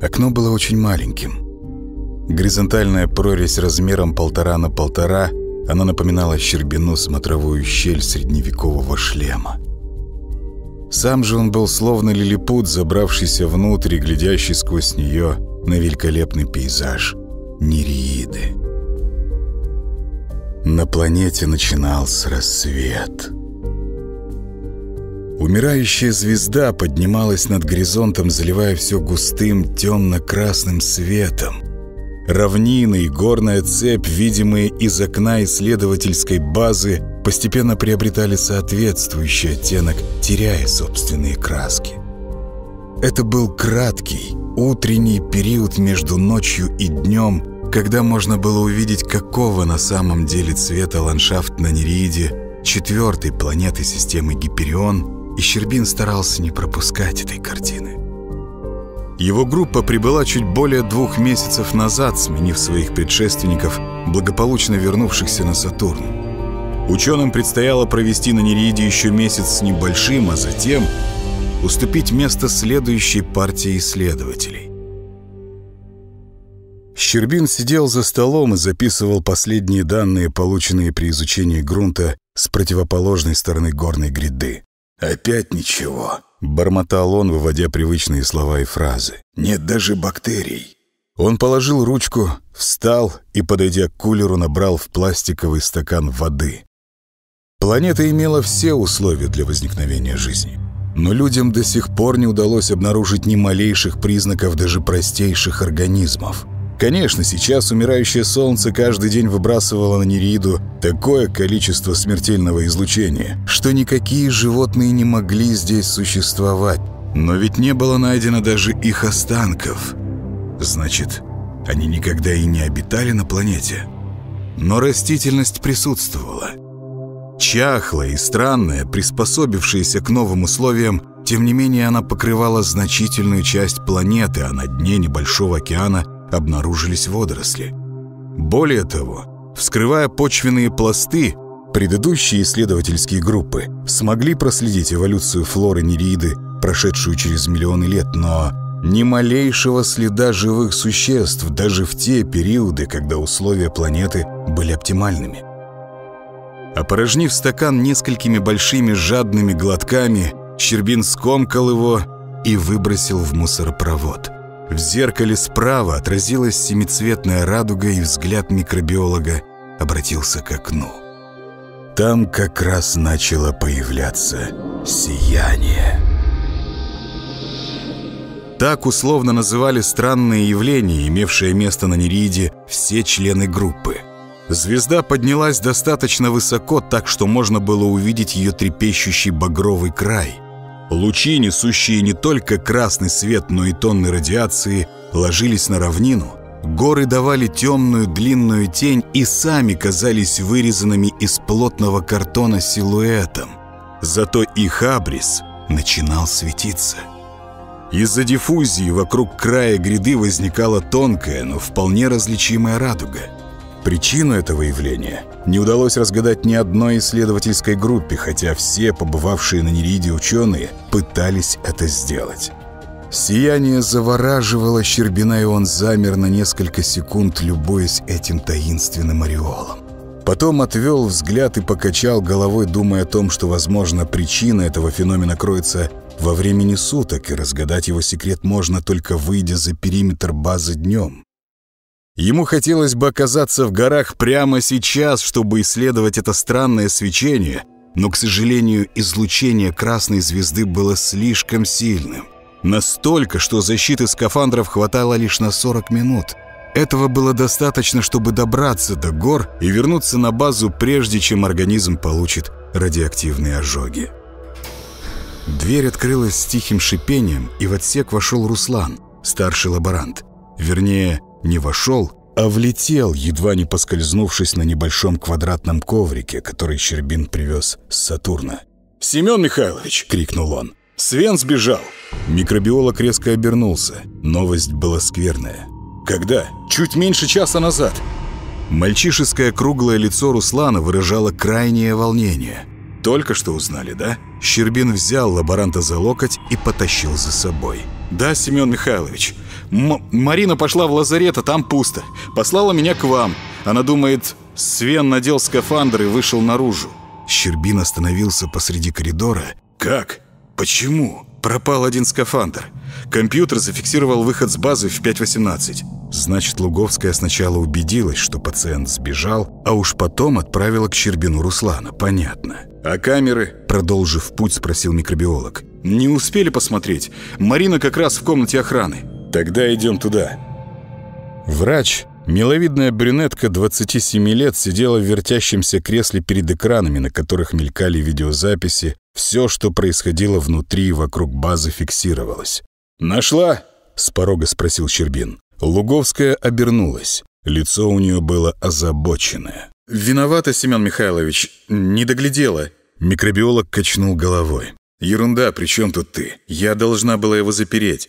Окно было очень маленьким. Горизонтальная прорезь размером полтора на полтора, она напоминала щербину смотровую щель средневекового шлема. Сам же он был словно лилипут, забравшийся внутрь и глядящий сквозь нее на великолепный пейзаж Нереиды. На планете начинался рассвет. Умирающая звезда поднималась над горизонтом, заливая все густым темно-красным светом. Равнины и горная цепь, видимые из окна исследовательской базы, постепенно приобретали соответствующий оттенок, теряя собственные краски. Это был краткий, утренний период между ночью и днем, когда можно было увидеть, какого на самом деле цвета ландшафт на Нереиде, четвертой планеты системы Гиперион, и Щербин старался не пропускать этой картины. Его группа прибыла чуть более двух месяцев назад, сменив своих предшественников, благополучно вернувшихся на Сатурн. Ученым предстояло провести на Нереиде еще месяц с небольшим, а затем уступить место следующей партии исследователей. Щербин сидел за столом и записывал последние данные, полученные при изучении грунта с противоположной стороны горной гряды. «Опять ничего», Бормотал он, выводя привычные слова и фразы. «Нет даже бактерий». Он положил ручку, встал и, подойдя к кулеру, набрал в пластиковый стакан воды. Планета имела все условия для возникновения жизни. Но людям до сих пор не удалось обнаружить ни малейших признаков даже простейших организмов – Конечно, сейчас умирающее Солнце каждый день выбрасывало на Нериду такое количество смертельного излучения, что никакие животные не могли здесь существовать. Но ведь не было найдено даже их останков. Значит, они никогда и не обитали на планете. Но растительность присутствовала. Чахлая и странная, приспособившаяся к новым условиям, тем не менее она покрывала значительную часть планеты, а на дне небольшого океана – обнаружились водоросли. Более того, вскрывая почвенные пласты, предыдущие исследовательские группы смогли проследить эволюцию флоры Нереиды, прошедшую через миллионы лет, но ни малейшего следа живых существ даже в те периоды, когда условия планеты были оптимальными. Опорожнив стакан несколькими большими жадными глотками, Щербин скомкал его и выбросил в мусоропровод. В зеркале справа отразилась семицветная радуга, и взгляд микробиолога обратился к окну. Там как раз начало появляться сияние. Так условно называли странные явления, имевшие место на Нериде, все члены группы. Звезда поднялась достаточно высоко, так что можно было увидеть ее трепещущий багровый край – Лучи, несущие не только красный свет, но и тонны радиации, ложились на равнину. Горы давали темную длинную тень и сами казались вырезанными из плотного картона силуэтом. Зато их абрис начинал светиться. Из-за диффузии вокруг края гряды возникала тонкая, но вполне различимая радуга – Причину этого явления не удалось разгадать ни одной исследовательской группе, хотя все побывавшие на Нериде ученые пытались это сделать. Сияние завораживало Щербина, и он замер на несколько секунд, любуясь этим таинственным ореолом. Потом отвел взгляд и покачал головой, думая о том, что, возможно, причина этого феномена кроется во времени суток, и разгадать его секрет можно только выйдя за периметр базы днем. Ему хотелось бы оказаться в горах прямо сейчас, чтобы исследовать это странное свечение, но, к сожалению, излучение красной звезды было слишком сильным. Настолько, что защиты скафандров хватало лишь на 40 минут. Этого было достаточно, чтобы добраться до гор и вернуться на базу, прежде чем организм получит радиоактивные ожоги. Дверь открылась с тихим шипением, и в отсек вошел Руслан, старший лаборант. Вернее, не вошел, а влетел, едва не поскользнувшись на небольшом квадратном коврике, который Щербин привез с Сатурна. «Семен Михайлович!» — крикнул он. «Свен сбежал!» Микробиолог резко обернулся. Новость была скверная. «Когда?» «Чуть меньше часа назад!» Мальчишеское круглое лицо Руслана выражало крайнее волнение. «Только что узнали, да?» Щербин взял лаборанта за локоть и потащил за собой. «Да, Семен Михайлович. М Марина пошла в лазарет, а там пусто. Послала меня к вам. Она думает, Свен надел скафандр и вышел наружу». Щербин остановился посреди коридора. «Как? Почему?» Пропал один скафандр. Компьютер зафиксировал выход с базы в 5.18. Значит, Луговская сначала убедилась, что пациент сбежал, а уж потом отправила к Щербину Руслана. Понятно. «А камеры?» Продолжив путь, спросил микробиолог. «Не успели посмотреть. Марина как раз в комнате охраны». «Тогда идем туда». Врач, миловидная брюнетка 27 лет, сидела в вертящемся кресле перед экранами, на которых мелькали видеозаписи. Все, что происходило внутри и вокруг базы, фиксировалось. «Нашла?» — с порога спросил Щербин. Луговская обернулась. Лицо у нее было озабоченное. «Виновата, Семен Михайлович. Не доглядела». Микробиолог качнул головой. «Ерунда, при чем тут ты? Я должна была его запереть».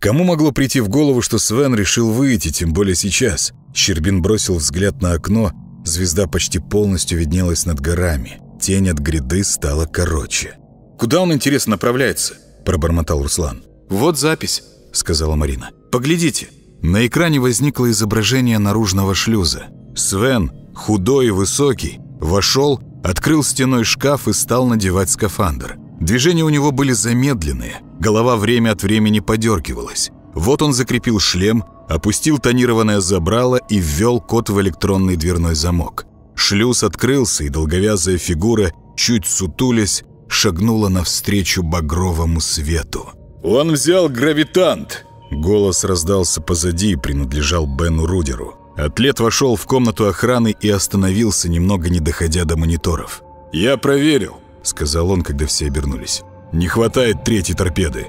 Кому могло прийти в голову, что Свен решил выйти, тем более сейчас? Щербин бросил взгляд на окно. Звезда почти полностью виднелась над горами. Тень от гряды стала короче. «Куда он, интересно, направляется?» – пробормотал Руслан. «Вот запись», – сказала Марина. «Поглядите». На экране возникло изображение наружного шлюза. Свен, худой и высокий, вошел, открыл стеной шкаф и стал надевать скафандр. Движения у него были замедленные, голова время от времени подергивалась. Вот он закрепил шлем, опустил тонированное забрало и ввел код в электронный дверной замок. Шлюз открылся, и долговязая фигура, чуть сутулясь, шагнула навстречу багровому свету. «Он взял гравитант!» Голос раздался позади и принадлежал Бену Рудеру. Атлет вошел в комнату охраны и остановился, немного не доходя до мониторов. «Я проверил», — сказал он, когда все обернулись. «Не хватает третьей торпеды».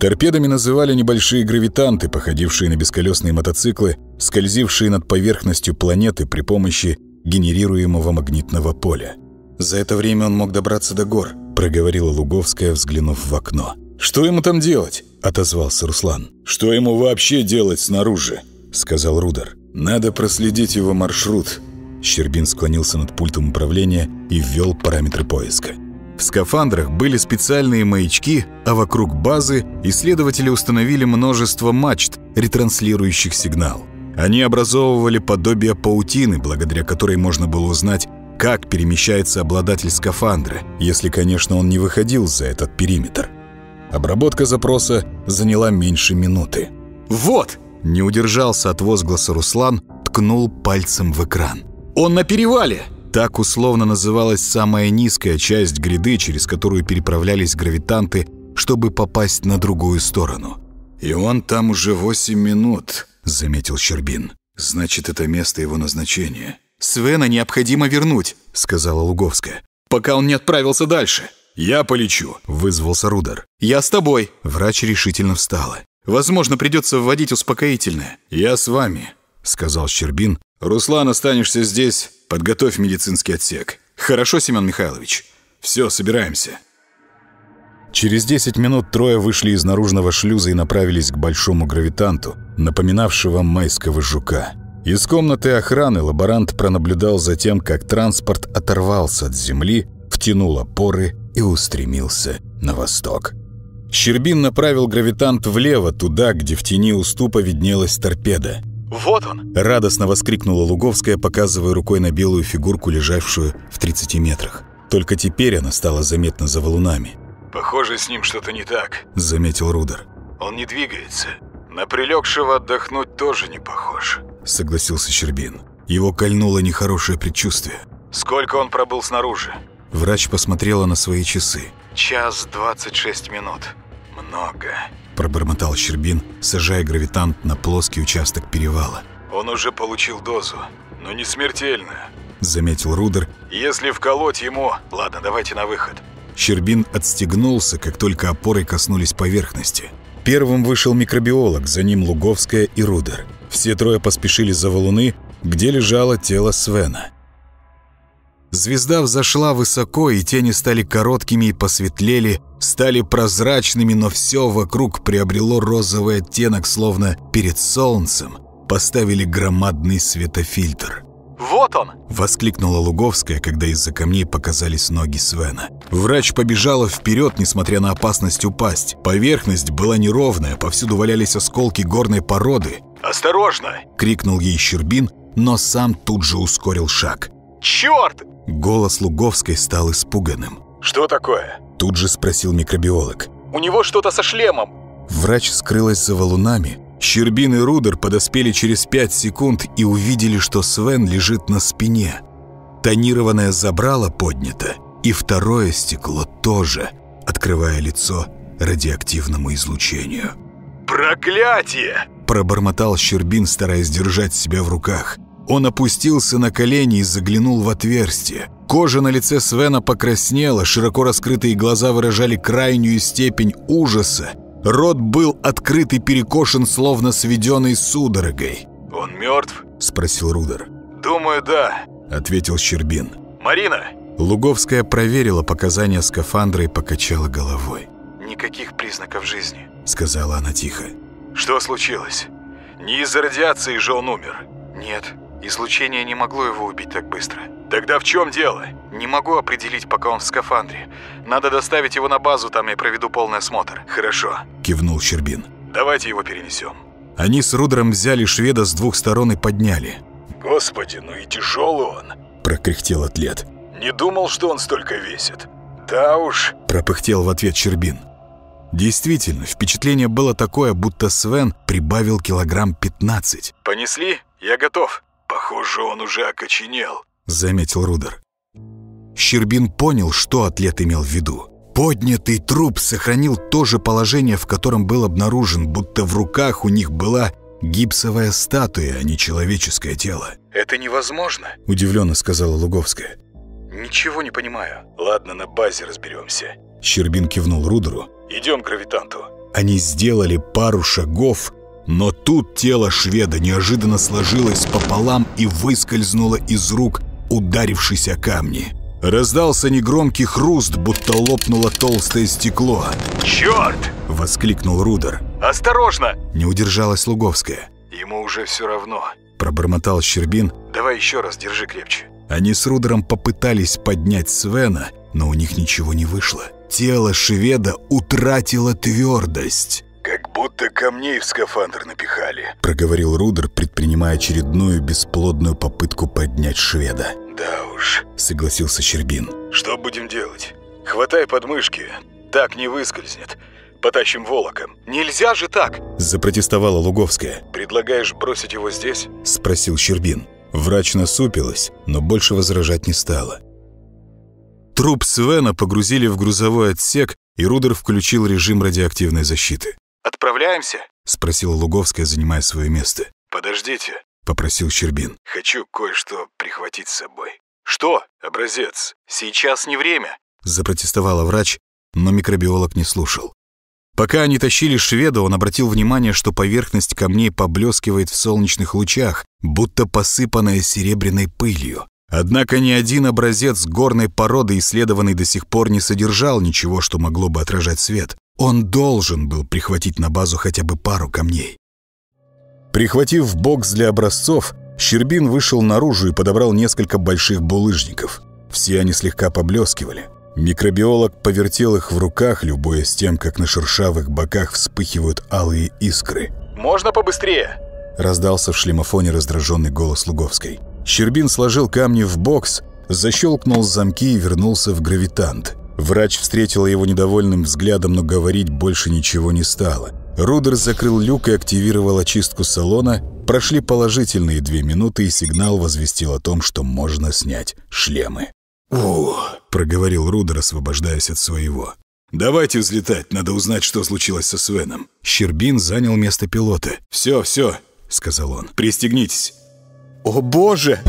Торпедами называли небольшие гравитанты, походившие на бесколесные мотоциклы, скользившие над поверхностью планеты при помощи генерируемого магнитного поля. «За это время он мог добраться до гор», — проговорила Луговская, взглянув в окно. «Что ему там делать?» — отозвался Руслан. «Что ему вообще делать снаружи?» — сказал Рудер. «Надо проследить его маршрут». Щербин склонился над пультом управления и ввел параметры поиска. В скафандрах были специальные маячки, а вокруг базы исследователи установили множество мачт, ретранслирующих сигнал. Они образовывали подобие паутины, благодаря которой можно было узнать, как перемещается обладатель скафандра, если, конечно, он не выходил за этот периметр. Обработка запроса заняла меньше минуты. «Вот!» – не удержался от возгласа Руслан, ткнул пальцем в экран. «Он на перевале!» Так условно называлась самая низкая часть гряды, через которую переправлялись гравитанты, чтобы попасть на другую сторону. «И он там уже восемь минут», — заметил Щербин. «Значит, это место его назначения». «Свена необходимо вернуть», — сказала Луговская, «пока он не отправился дальше». «Я полечу», — вызвался Рудер. «Я с тобой». Врач решительно встала. «Возможно, придется вводить успокоительное». «Я с вами», — сказал Щербин. «Руслан, останешься здесь. Подготовь медицинский отсек». «Хорошо, Семен Михайлович. Все, собираемся». Через 10 минут трое вышли из наружного шлюза и направились к большому гравитанту, напоминавшего майского жука. Из комнаты охраны лаборант пронаблюдал за тем, как транспорт оторвался от земли, втянул опоры и устремился на восток. Щербин направил гравитант влево, туда, где в тени уступа виднелась торпеда. «Вот он!» – радостно воскликнула Луговская, показывая рукой на белую фигурку, лежавшую в 30 метрах. Только теперь она стала заметна за валунами. «Похоже, с ним что-то не так», – заметил Рудер. «Он не двигается. На прилегшего отдохнуть тоже не похож», – согласился Щербин. Его кольнуло нехорошее предчувствие. «Сколько он пробыл снаружи?» Врач посмотрела на свои часы. «Час двадцать шесть минут. Много», – пробормотал Щербин, сажая гравитант на плоский участок перевала. «Он уже получил дозу, но не смертельную», – заметил Рудер. «Если вколоть ему... Ладно, давайте на выход». Щербин отстегнулся, как только опоры коснулись поверхности. Первым вышел микробиолог, за ним Луговская и Рудер. Все трое поспешили за валуны, где лежало тело Свена. Звезда взошла высоко, и тени стали короткими и посветлели, стали прозрачными, но все вокруг приобрело розовый оттенок, словно перед солнцем поставили громадный светофильтр. «Вот он!» — воскликнула Луговская, когда из-за камней показались ноги Свена. Врач побежала вперед, несмотря на опасность упасть. Поверхность была неровная, повсюду валялись осколки горной породы. «Осторожно!» — крикнул ей Щербин, но сам тут же ускорил шаг. «Черт!» Голос Луговской стал испуганным. «Что такое?» Тут же спросил микробиолог. «У него что-то со шлемом!» Врач скрылась за валунами. Щербин и Рудер подоспели через пять секунд и увидели, что Свен лежит на спине. Тонированное забрало поднято, и второе стекло тоже, открывая лицо радиоактивному излучению. «Проклятие!» – пробормотал Щербин, стараясь держать себя в руках. Он опустился на колени и заглянул в отверстие. Кожа на лице Свена покраснела, широко раскрытые глаза выражали крайнюю степень ужаса. Рот был открыт и перекошен, словно сведенный судорогой. «Он мертв?» – спросил Рудер. «Думаю, да», – ответил Щербин. «Марина!» Луговская проверила показания скафандра и покачала головой. «Никаких признаков жизни», – сказала она тихо. «Что случилось? Не из-за радиации же он умер?» «Нет, излучение не могло его убить так быстро». «Тогда в чем дело?» «Не могу определить, пока он в скафандре. Надо доставить его на базу, там я проведу полный осмотр». «Хорошо», – кивнул Щербин. «Давайте его перенесем». Они с Рудером взяли шведа с двух сторон и подняли. «Господи, ну и тяжелый он!» – прокряхтел атлет. «Не думал, что он столько весит». «Да уж», – пропыхтел в ответ Щербин. Действительно, впечатление было такое, будто Свен прибавил килограмм 15. «Понесли? Я готов». «Похоже, он уже окоченел», — заметил Рудер. Щербин понял, что атлет имел в виду. Поднятый труп сохранил то же положение, в котором был обнаружен, будто в руках у них была гипсовая статуя, а не человеческое тело. «Это невозможно», — удивленно сказала Луговская. «Ничего не понимаю». «Ладно, на базе разберемся». Щербин кивнул Рудеру. «Идем к гравитанту». Они сделали пару шагов, но тут тело шведа неожиданно сложилось пополам и выскользнуло из рук, ударившись о камни. Раздался негромкий хруст, будто лопнуло толстое стекло. «Черт!» — воскликнул Рудер. «Осторожно!» — не удержалась Луговская. «Ему уже все равно», — пробормотал Щербин. «Давай еще раз, держи крепче». Они с Рудером попытались поднять Свена, но у них ничего не вышло. Тело шведа утратило твердость. «Как будто камней в скафандр напихали», — проговорил Рудер, предпринимая очередную бесплодную попытку поднять шведа. «Да уж», — согласился Щербин. «Что будем делать? Хватай подмышки, так не выскользнет. Потащим волоком». «Нельзя же так!» — запротестовала Луговская. «Предлагаешь бросить его здесь?» — спросил Щербин. Врач насупилась, но больше возражать не стала. Труп Свена погрузили в грузовой отсек, и Рудер включил режим радиоактивной защиты. «Отправляемся?» — спросила Луговская, занимая свое место. «Подождите», — попросил Щербин. «Хочу кое-что прихватить с собой». «Что?» «Образец». «Сейчас не время», — запротестовала врач, но микробиолог не слушал. Пока они тащили шведа, он обратил внимание, что поверхность камней поблескивает в солнечных лучах, будто посыпанная серебряной пылью. Однако ни один образец горной породы, исследованный до сих пор, не содержал ничего, что могло бы отражать свет. Он должен был прихватить на базу хотя бы пару камней. Прихватив бокс для образцов, Щербин вышел наружу и подобрал несколько больших булыжников. Все они слегка поблескивали. Микробиолог повертел их в руках, любуясь тем, как на шершавых боках вспыхивают алые искры. «Можно побыстрее?» Раздался в шлемофоне раздраженный голос Луговской. Щербин сложил камни в бокс, защелкнул замки и вернулся в гравитант. Врач встретила его недовольным взглядом, но говорить больше ничего не стало. Рудер закрыл люк и активировал очистку салона. Прошли положительные две минуты, и сигнал возвестил о том, что можно снять шлемы. «О!» — проговорил Рудер, освобождаясь от своего. «Давайте взлетать, надо узнать, что случилось со Свеном». Щербин занял место пилота. «Все, все», — сказал он. «Пристегнитесь». «О боже!»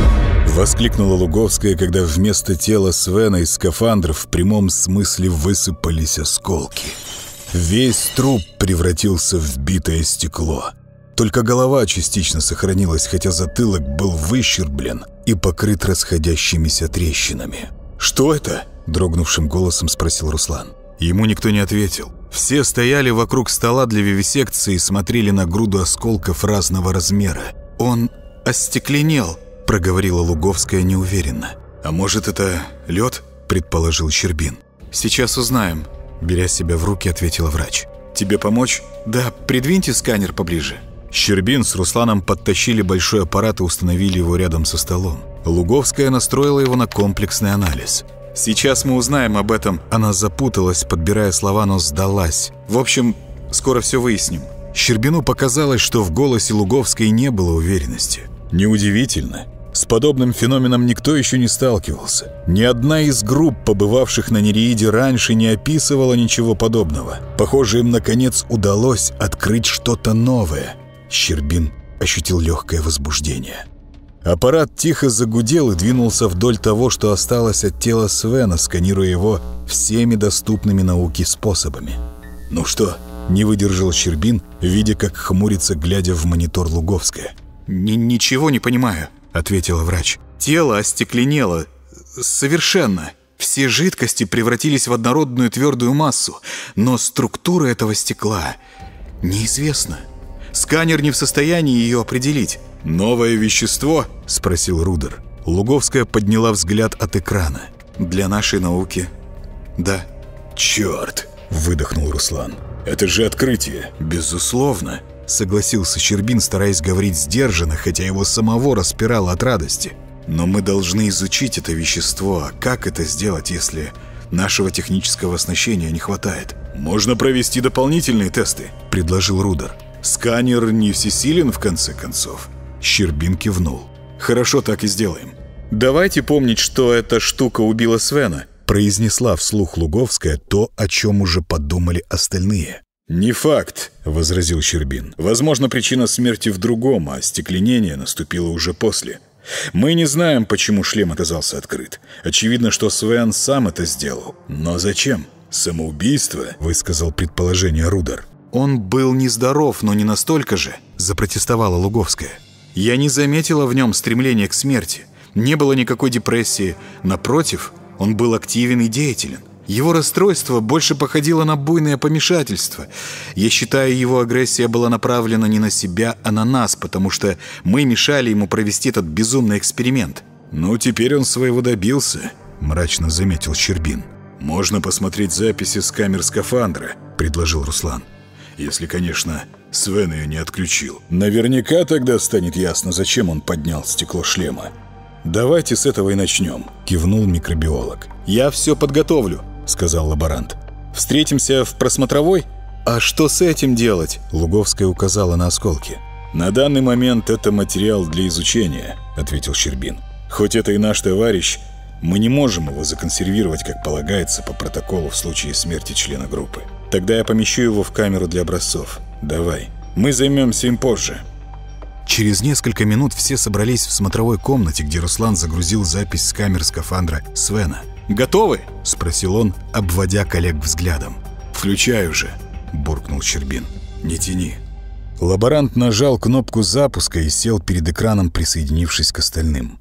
Воскликнула Луговская, когда вместо тела Свена из скафандров в прямом смысле высыпались осколки. Весь труп превратился в битое стекло. Только голова частично сохранилась, хотя затылок был выщерблен и покрыт расходящимися трещинами. «Что это?» – дрогнувшим голосом спросил Руслан. Ему никто не ответил. Все стояли вокруг стола для вивисекции и смотрели на груду осколков разного размера. «Он остекленел», – проговорила Луговская неуверенно. «А может, это лед?» – предположил Щербин. Сейчас узнаем», — беря себя в руки, ответила врач. «Тебе помочь?» «Да, придвиньте сканер поближе». Щербин с Русланом подтащили большой аппарат и установили его рядом со столом. Луговская настроила его на комплексный анализ. «Сейчас мы узнаем об этом». Она запуталась, подбирая слова, но сдалась. «В общем, скоро все выясним». Щербину показалось, что в голосе Луговской не было уверенности. Неудивительно. С подобным феноменом никто еще не сталкивался. Ни одна из групп, побывавших на Нереиде раньше, не описывала ничего подобного. Похоже, им, наконец, удалось открыть что-то новое. Щербин ощутил легкое возбуждение. Аппарат тихо загудел и двинулся вдоль того, что осталось от тела Свена, сканируя его всеми доступными науке способами. «Ну что?» — не выдержал Щербин, видя, как хмурится, глядя в монитор Луговская. «Ничего не понимаю», — ответила врач. «Тело остекленело. Совершенно. Все жидкости превратились в однородную твердую массу, но структура этого стекла неизвестна. Сканер не в состоянии ее определить. «Новое вещество?» — спросил Рудер. Луговская подняла взгляд от экрана. «Для нашей науки, да». «Черт!» — выдохнул Руслан. «Это же открытие!» «Безусловно!» — согласился Щербин, стараясь говорить сдержанно, хотя его самого распирало от радости. «Но мы должны изучить это вещество. А как это сделать, если нашего технического оснащения не хватает?» «Можно провести дополнительные тесты», — предложил Рудер. Сканер не всесилен, в конце концов. Щербин кивнул. «Хорошо, так и сделаем. Давайте помнить, что эта штука убила Свена», произнесла вслух Луговская то, о чем уже подумали остальные. «Не факт», — возразил Щербин. «Возможно, причина смерти в другом, а стекленение наступило уже после. Мы не знаем, почему шлем оказался открыт. Очевидно, что Свен сам это сделал. Но зачем? Самоубийство?» — высказал предположение Рудер. «Он был нездоров, но не настолько же», — запротестовала Луговская. «Я не заметила в нем стремления к смерти. Не было никакой депрессии. Напротив, он был активен и деятелен. Его расстройство больше походило на буйное помешательство. Я считаю, его агрессия была направлена не на себя, а на нас, потому что мы мешали ему провести этот безумный эксперимент». «Ну, теперь он своего добился», — мрачно заметил Щербин. «Можно посмотреть записи с камер скафандра», — предложил Руслан. Если, конечно, Свен ее не отключил. Наверняка тогда станет ясно, зачем он поднял стекло шлема. «Давайте с этого и начнем», — кивнул микробиолог. «Я все подготовлю», — сказал лаборант. «Встретимся в просмотровой?» «А что с этим делать?» — Луговская указала на осколки. «На данный момент это материал для изучения», — ответил Щербин. «Хоть это и наш товарищ, мы не можем его законсервировать, как полагается по протоколу в случае смерти члена группы. Тогда я помещу его в камеру для образцов. Давай. Мы займемся им позже». Через несколько минут все собрались в смотровой комнате, где Руслан загрузил запись с камер скафандра Свена. «Готовы?» – спросил он, обводя коллег взглядом. «Включай уже», – буркнул Щербин. «Не тяни». Лаборант нажал кнопку запуска и сел перед экраном, присоединившись к остальным.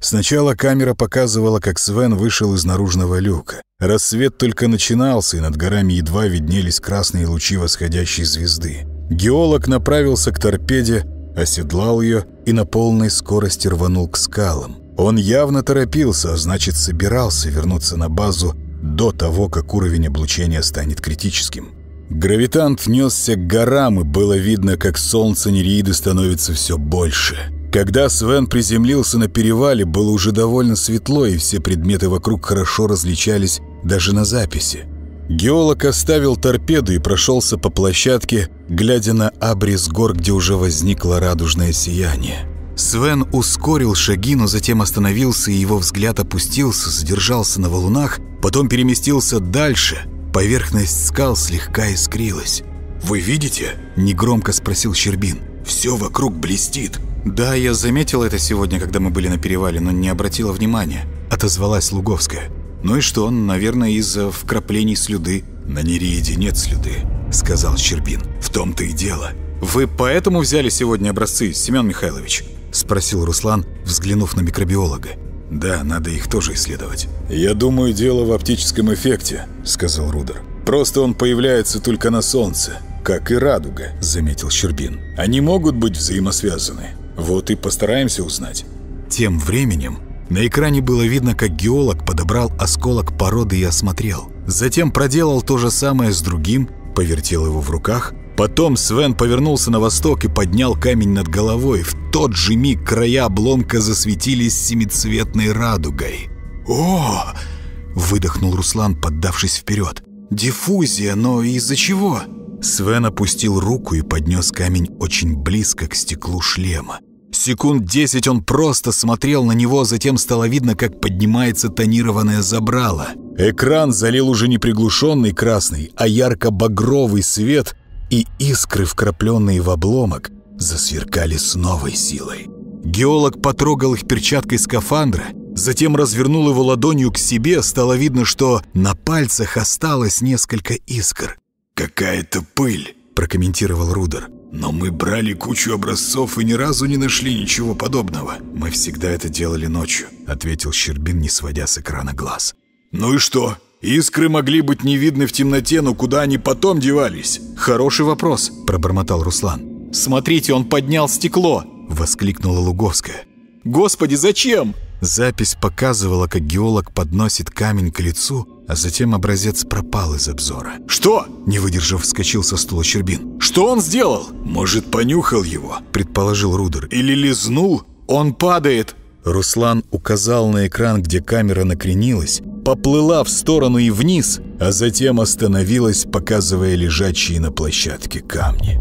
Сначала камера показывала, как Свен вышел из наружного люка. Рассвет только начинался, и над горами едва виднелись красные лучи восходящей звезды. Геолог направился к торпеде, оседлал ее и на полной скорости рванул к скалам. Он явно торопился, значит, собирался вернуться на базу до того, как уровень облучения станет критическим. Гравитант несся к горам, и было видно, как солнце Нереиды становится все больше. Когда Свен приземлился на перевале, было уже довольно светло, и все предметы вокруг хорошо различались даже на записи. Геолог оставил торпеду и прошелся по площадке, глядя на абрис гор, где уже возникло радужное сияние. Свен ускорил шаги, но затем остановился, и его взгляд опустился, задержался на валунах, потом переместился дальше. Поверхность скал слегка искрилась. «Вы видите?» – негромко спросил Щербин. «Все вокруг блестит». «Да, я заметила это сегодня, когда мы были на перевале, но не обратила внимания», — отозвалась Луговская. «Ну и что, наверное, из-за вкраплений слюды». «На Нереиде нет слюды», — сказал Щербин. «В том-то и дело». «Вы поэтому взяли сегодня образцы, Семен Михайлович?» — спросил Руслан, взглянув на микробиолога. «Да, надо их тоже исследовать». «Я думаю, дело в оптическом эффекте», — сказал Рудер. «Просто он появляется только на Солнце, как и радуга», — заметил Щербин. «Они могут быть взаимосвязаны». Вот и постараемся узнать. Тем временем на экране было видно, как геолог подобрал осколок породы и осмотрел. Затем проделал то же самое с другим, повертел его в руках. Потом Свен повернулся на восток и поднял камень над головой. В тот же миг края обломка засветились семицветной радугой. «О!» — выдохнул Руслан, поддавшись вперед. «Диффузия, но из-за чего?» Свен опустил руку и поднес камень очень близко к стеклу шлема. Секунд десять он просто смотрел на него, затем стало видно, как поднимается тонированное забрало. Экран залил уже не приглушенный красный, а ярко-багровый свет, и искры, вкрапленные в обломок, засверкали с новой силой. Геолог потрогал их перчаткой скафандра, затем развернул его ладонью к себе, стало видно, что на пальцах осталось несколько искр. «Какая-то пыль», — прокомментировал Рудер. «Но мы брали кучу образцов и ни разу не нашли ничего подобного. Мы всегда это делали ночью», — ответил Щербин, не сводя с экрана глаз. «Ну и что? Искры могли быть не видны в темноте, но куда они потом девались?» «Хороший вопрос», — пробормотал Руслан. «Смотрите, он поднял стекло!» — воскликнула Луговская. «Господи, зачем?» Запись показывала, как геолог подносит камень к лицу, а затем образец пропал из обзора. «Что?» – не выдержав, вскочил со стула Щербин. «Что он сделал?» «Может, понюхал его?» – предположил Рудер. «Или лизнул?» «Он падает!» Руслан указал на экран, где камера накренилась, поплыла в сторону и вниз, а затем остановилась, показывая лежачие на площадке камни.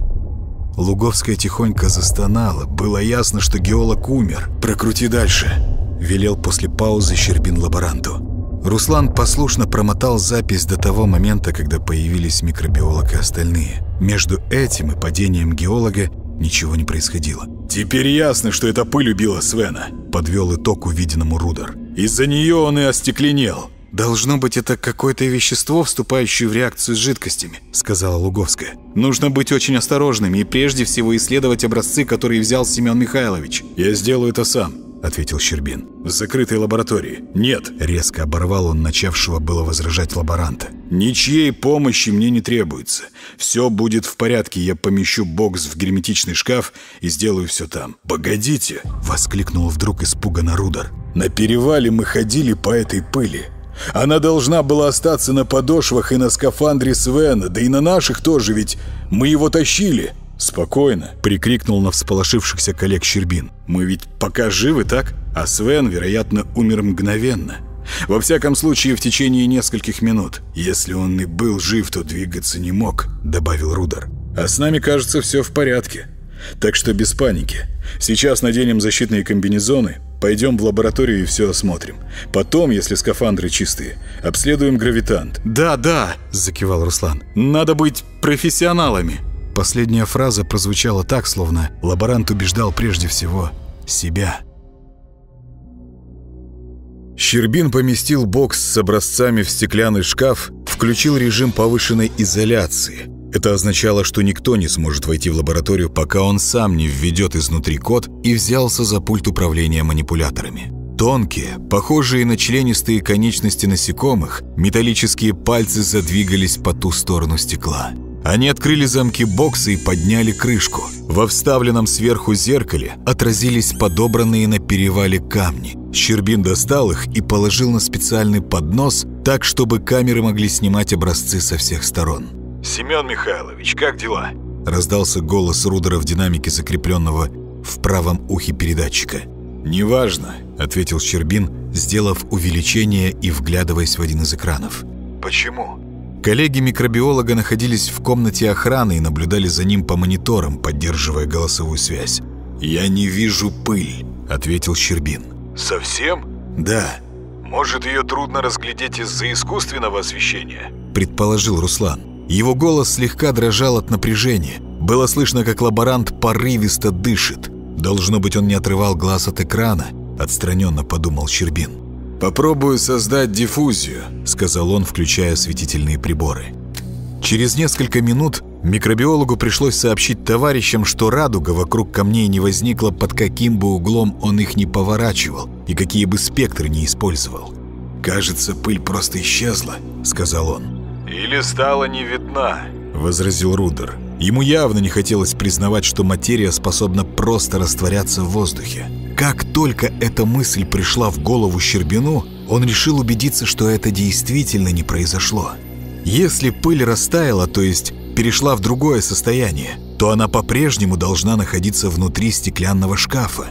Луговская тихонько застонала. Было ясно, что геолог умер. «Прокрути дальше», — велел после паузы Щербин лаборанту. Руслан послушно промотал запись до того момента, когда появились микробиолог и остальные. Между этим и падением геолога ничего не происходило. «Теперь ясно, что это пыль убила Свена», — подвел итог увиденному Рудер. «Из-за нее он и остекленел». «Должно быть, это какое-то вещество, вступающее в реакцию с жидкостями», — сказала Луговская. «Нужно быть очень осторожными и прежде всего исследовать образцы, которые взял Семен Михайлович. Я сделаю это сам», ответил Щербин. «В закрытой лаборатории». «Нет», — резко оборвал он начавшего было возражать лаборанта. «Ничьей помощи мне не требуется. Все будет в порядке, я помещу бокс в герметичный шкаф и сделаю все там». «Погодите!» — воскликнул вдруг испуганно Рудер. «На перевале мы ходили по этой пыли. Она должна была остаться на подошвах и на скафандре Свена, да и на наших тоже, ведь мы его тащили». «Спокойно!» — прикрикнул на всполошившихся коллег Щербин. «Мы ведь пока живы, так? А Свен, вероятно, умер мгновенно. Во всяком случае, в течение нескольких минут. Если он и был жив, то двигаться не мог», — добавил Рудер. «А с нами, кажется, все в порядке. Так что без паники. Сейчас наденем защитные комбинезоны, пойдем в лабораторию и все осмотрим. Потом, если скафандры чистые, обследуем гравитант». «Да, да», — закивал Руслан. «Надо быть профессионалами». Последняя фраза прозвучала так, словно лаборант убеждал прежде всего себя. Щербин поместил бокс с образцами в стеклянный шкаф, включил режим повышенной изоляции. Это означало, что никто не сможет войти в лабораторию, пока он сам не введет изнутри код и взялся за пульт управления манипуляторами. Тонкие, похожие на членистые конечности насекомых, металлические пальцы задвигались по ту сторону стекла. Они открыли замки бокса и подняли крышку. Во вставленном сверху зеркале отразились подобранные на перевале камни. Щербин достал их и положил на специальный поднос, так, чтобы камеры могли снимать образцы со всех сторон. «Семен Михайлович, как дела?» Раздался голос Рудера в динамике, закрепленного в правом ухе передатчика. «Неважно», — ответил Щербин, сделав увеличение и вглядываясь в один из экранов. «Почему?» Коллеги микробиолога находились в комнате охраны и наблюдали за ним по мониторам, поддерживая голосовую связь. «Я не вижу пыль», — ответил Щербин. «Совсем?» «Да». «Может, ее трудно разглядеть из-за искусственного освещения?» — предположил Руслан. Его голос слегка дрожал от напряжения. Было слышно, как лаборант порывисто дышит. Должно быть, он не отрывал глаз от экрана, отстраненно подумал Щербин. «Попробую создать диффузию», — сказал он, включая осветительные приборы. Через несколько минут микробиологу пришлось сообщить товарищам, что радуга вокруг камней не возникла под каким бы углом он их не поворачивал и какие бы спектры не использовал. «Кажется, пыль просто исчезла», — сказал он. «Или стала не видна», — возразил Рудер. Ему явно не хотелось признавать, что материя способна просто растворяться в воздухе. Как только эта мысль пришла в голову Щербину, Он решил убедиться, что это действительно не произошло. Если пыль растаяла, то есть перешла в другое состояние, то она по-прежнему должна находиться внутри стеклянного шкафа.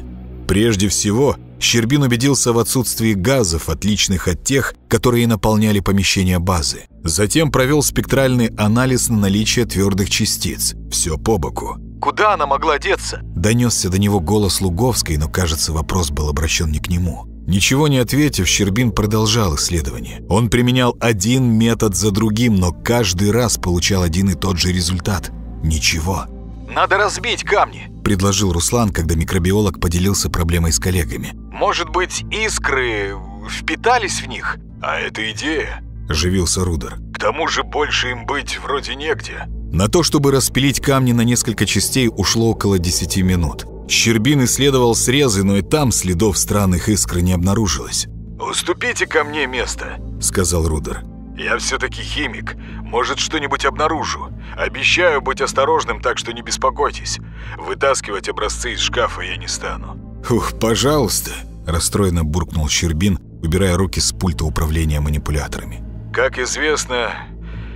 Прежде всего, Щербин убедился в отсутствии газов, отличных от тех, которые наполняли помещение базы. Затем провел спектральный анализ на наличие твердых частиц. Все по боку. «Куда она могла деться?» Донесся до него голос Луговской, но, кажется, вопрос был обращен не к нему. Ничего не ответив, Щербин продолжал исследование. Он применял один метод за другим, но каждый раз получал один и тот же результат. Ничего. «Надо разбить камни», — предложил Руслан, когда микробиолог поделился проблемой с коллегами. «Может быть, искры впитались в них?» «А это идея», — оживился Рудер. «К тому же больше им быть вроде негде». На то, чтобы распилить камни на несколько частей, ушло около 10 минут. Щербин исследовал срезы, но и там следов странных искр не обнаружилось. «Уступите ко мне место», — сказал Рудер. «Я все-таки химик. Может, что-нибудь обнаружу. Обещаю быть осторожным, так что не беспокойтесь. Вытаскивать образцы из шкафа я не стану». «Ух, пожалуйста», — расстроенно буркнул Щербин, убирая руки с пульта управления манипуляторами. «Как известно,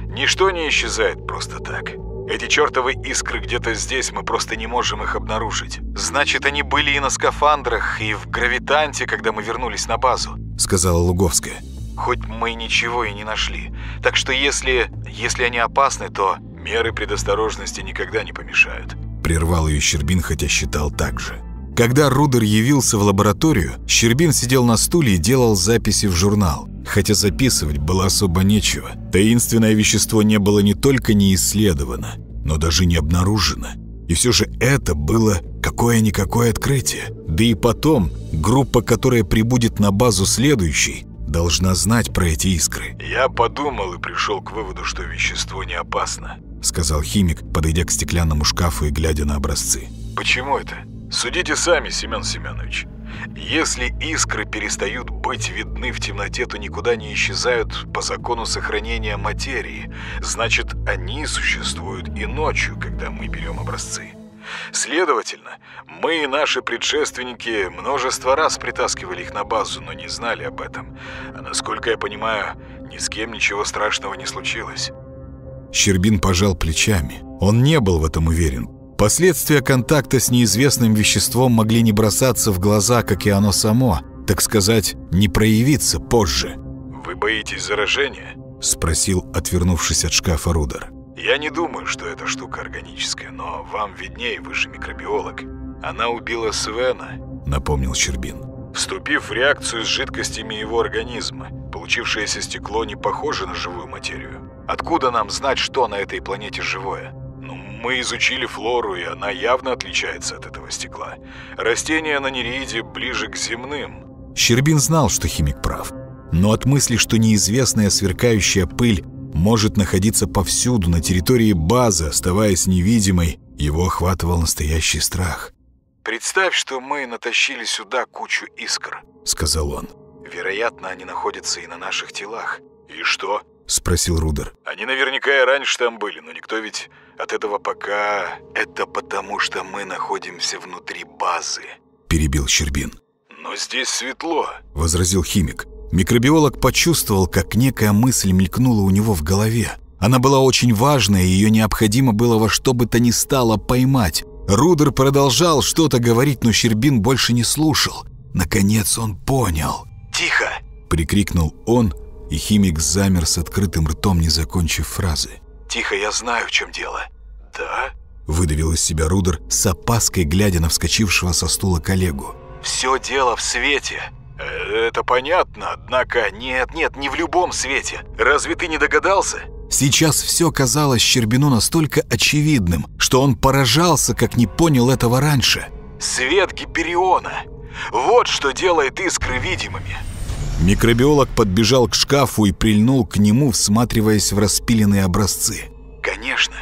ничто не исчезает просто так». Эти чертовы искры где-то здесь, мы просто не можем их обнаружить. Значит, они были и на скафандрах, и в гравитанте, когда мы вернулись на базу», — сказала Луговская. «Хоть мы ничего и не нашли. Так что если... если они опасны, то...» «Меры предосторожности никогда не помешают», — прервал ее Щербин, хотя считал так же. Когда Рудер явился в лабораторию, Щербин сидел на стуле и делал записи в журнал. Хотя записывать было особо нечего. Таинственное вещество не было не только не исследовано, но даже не обнаружено. И все же это было какое-никакое открытие. Да и потом, группа, которая прибудет на базу следующей, должна знать про эти искры. «Я подумал и пришел к выводу, что вещество не опасно», — сказал химик, подойдя к стеклянному шкафу и глядя на образцы. «Почему это? Судите сами, Семен Семенович. Если искры перестают быть видны в темноте, то никуда не исчезают по закону сохранения материи. Значит, они существуют и ночью, когда мы берем образцы. Следовательно, мы и наши предшественники множество раз притаскивали их на базу, но не знали об этом. А насколько я понимаю, ни с кем ничего страшного не случилось. Щербин пожал плечами. Он не был в этом уверен. Последствия контакта с неизвестным веществом могли не бросаться в глаза, как и оно само, так сказать, не проявиться позже. «Вы боитесь заражения?» — спросил, отвернувшись от шкафа Рудер. «Я не думаю, что эта штука органическая, но вам виднее, вы же микробиолог. Она убила Свена», — напомнил Щербин. «Вступив в реакцию с жидкостями его организма, получившееся стекло не похоже на живую материю. Откуда нам знать, что на этой планете живое?» Мы изучили флору, и она явно отличается от этого стекла. Растения на Нереиде ближе к земным. Щербин знал, что химик прав. Но от мысли, что неизвестная сверкающая пыль может находиться повсюду на территории базы, оставаясь невидимой, его охватывал настоящий страх. «Представь, что мы натащили сюда кучу искр», — сказал он. «Вероятно, они находятся и на наших телах. И что?» — спросил Рудер. «Они наверняка и раньше там были, но никто ведь от этого пока... Это потому, что мы находимся внутри базы», — перебил Щербин. «Но здесь светло», — возразил химик. Микробиолог почувствовал, как некая мысль мелькнула у него в голове. Она была очень важная, и ее необходимо было во что бы то ни стало поймать. Рудер продолжал что-то говорить, но Щербин больше не слушал. Наконец он понял. «Тихо!» — прикрикнул он, и химик замер с открытым ртом, не закончив фразы. «Тихо, я знаю, в чем дело». «Да?» — выдавил из себя Рудер, с опаской глядя на вскочившего со стула коллегу. «Все дело в свете». Э, «Это понятно, однако...» «Нет, нет, не в любом свете. Разве ты не догадался?» Сейчас все казалось Щербину настолько очевидным, что он поражался, как не понял этого раньше. «Свет Гипериона! Вот что делает искры видимыми!» Микробиолог подбежал к шкафу и прильнул к нему, всматриваясь в распиленные образцы. «Конечно,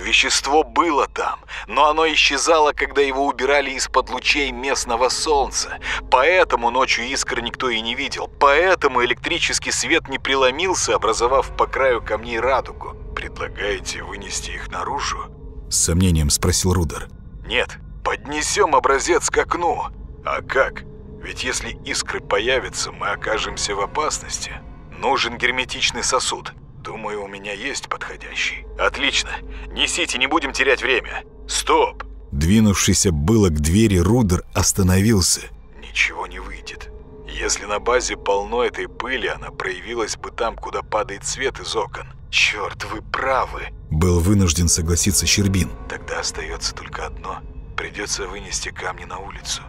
вещество было там, но оно исчезало, когда его убирали из-под лучей местного солнца. Поэтому ночью искр никто и не видел. Поэтому электрический свет не преломился, образовав по краю камней радугу. Предлагаете вынести их наружу?» С сомнением спросил Рудер. «Нет, поднесем образец к окну». «А как?» Ведь если искры появятся, мы окажемся в опасности. Нужен герметичный сосуд. Думаю, у меня есть подходящий. Отлично. Несите, не будем терять время. Стоп. Двинувшийся было к двери Рудер остановился. Ничего не выйдет. Если на базе полно этой пыли, она проявилась бы там, куда падает свет из окон. Черт, вы правы. Был вынужден согласиться Щербин. Тогда остается только одно. Придется вынести камни на улицу.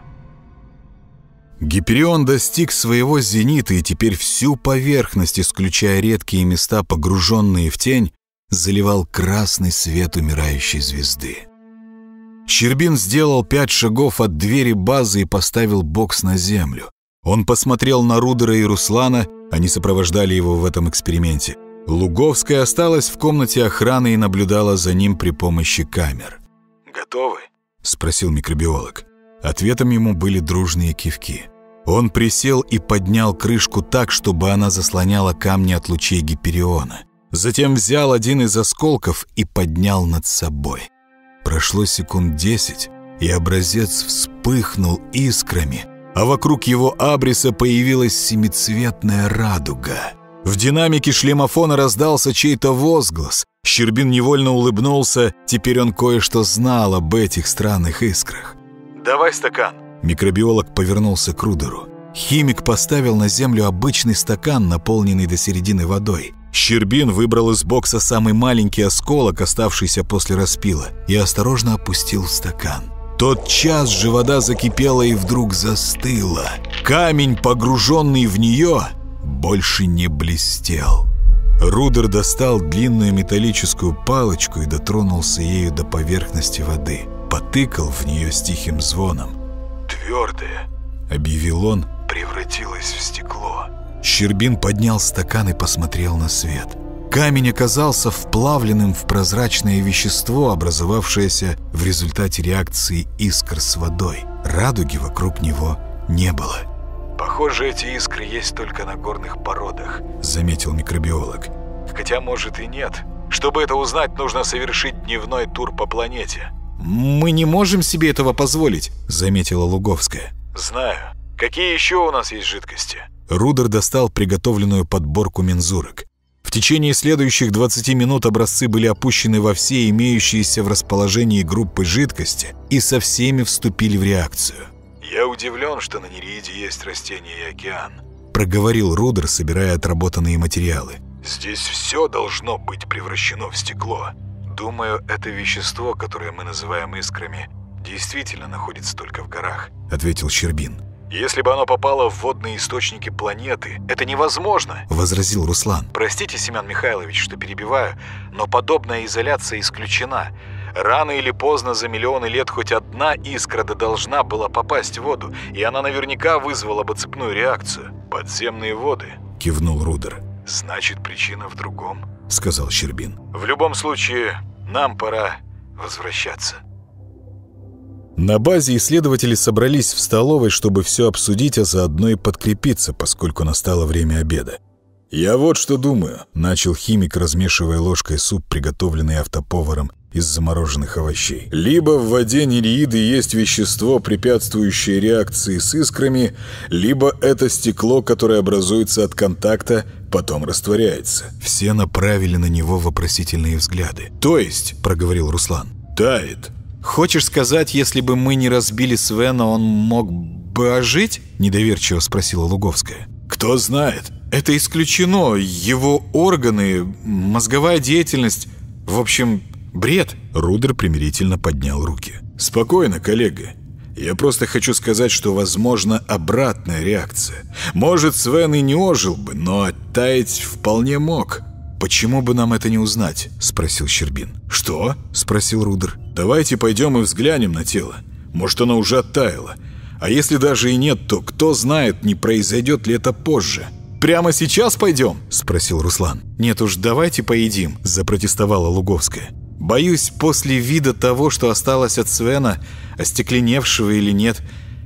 Гиперион достиг своего зенита, и теперь всю поверхность, исключая редкие места, погруженные в тень, заливал красный свет умирающей звезды. Щербин сделал пять шагов от двери базы и поставил бокс на землю. Он посмотрел на Рудера и Руслана, они сопровождали его в этом эксперименте. Луговская осталась в комнате охраны и наблюдала за ним при помощи камер. «Готовы?» — спросил микробиолог. Ответом ему были дружные кивки. Он присел и поднял крышку так, чтобы она заслоняла камни от лучей Гипериона. Затем взял один из осколков и поднял над собой. Прошло секунд десять, и образец вспыхнул искрами, а вокруг его абриса появилась семицветная радуга. В динамике шлемофона раздался чей-то возглас. Щербин невольно улыбнулся, теперь он кое-что знал об этих странных искрах. «Давай стакан», Микробиолог повернулся к Рудеру. Химик поставил на землю обычный стакан, наполненный до середины водой. Щербин выбрал из бокса самый маленький осколок, оставшийся после распила, и осторожно опустил в стакан. Тот час же вода закипела и вдруг застыла. Камень, погруженный в нее, больше не блестел. Рудер достал длинную металлическую палочку и дотронулся ею до поверхности воды. Потыкал в нее с тихим звоном твердое, объявил он, превратилось в стекло. Щербин поднял стакан и посмотрел на свет. Камень оказался вплавленным в прозрачное вещество, образовавшееся в результате реакции искр с водой. Радуги вокруг него не было. «Похоже, эти искры есть только на горных породах», — заметил микробиолог. «Хотя, может, и нет. Чтобы это узнать, нужно совершить дневной тур по планете. «Мы не можем себе этого позволить», — заметила Луговская. «Знаю. Какие еще у нас есть жидкости?» Рудер достал приготовленную подборку мензурок. В течение следующих 20 минут образцы были опущены во все имеющиеся в расположении группы жидкости и со всеми вступили в реакцию. «Я удивлен, что на Нереиде есть растения и океан», — проговорил Рудер, собирая отработанные материалы. «Здесь все должно быть превращено в стекло. «Думаю, это вещество, которое мы называем искрами, действительно находится только в горах», — ответил Щербин. «Если бы оно попало в водные источники планеты, это невозможно!» — возразил Руслан. «Простите, Семен Михайлович, что перебиваю, но подобная изоляция исключена. Рано или поздно за миллионы лет хоть одна искра да должна была попасть в воду, и она наверняка вызвала бы цепную реакцию. Подземные воды!» — кивнул Рудер. «Значит, причина в другом», — сказал Щербин. «В любом случае, нам пора возвращаться». На базе исследователи собрались в столовой, чтобы все обсудить, а заодно и подкрепиться, поскольку настало время обеда. «Я вот что думаю», — начал химик, размешивая ложкой суп, приготовленный автоповаром из замороженных овощей. Либо в воде нереиды есть вещество, препятствующее реакции с искрами, либо это стекло, которое образуется от контакта, потом растворяется. Все направили на него вопросительные взгляды. «То есть», — проговорил Руслан, — «тает». «Хочешь сказать, если бы мы не разбили Свена, он мог бы ожить?» — недоверчиво спросила Луговская. «Кто знает. Это исключено. Его органы, мозговая деятельность... В общем, Бред!» Рудер примирительно поднял руки. «Спокойно, коллега. Я просто хочу сказать, что возможна обратная реакция. Может, Свен и не ожил бы, но оттаять вполне мог». «Почему бы нам это не узнать?» — спросил Щербин. «Что?» — спросил Рудер. «Давайте пойдем и взглянем на тело. Может, оно уже оттаяло. А если даже и нет, то кто знает, не произойдет ли это позже». «Прямо сейчас пойдем?» — спросил Руслан. «Нет уж, давайте поедим», — запротестовала Луговская. Боюсь, после вида того, что осталось от Свена, остекленевшего или нет,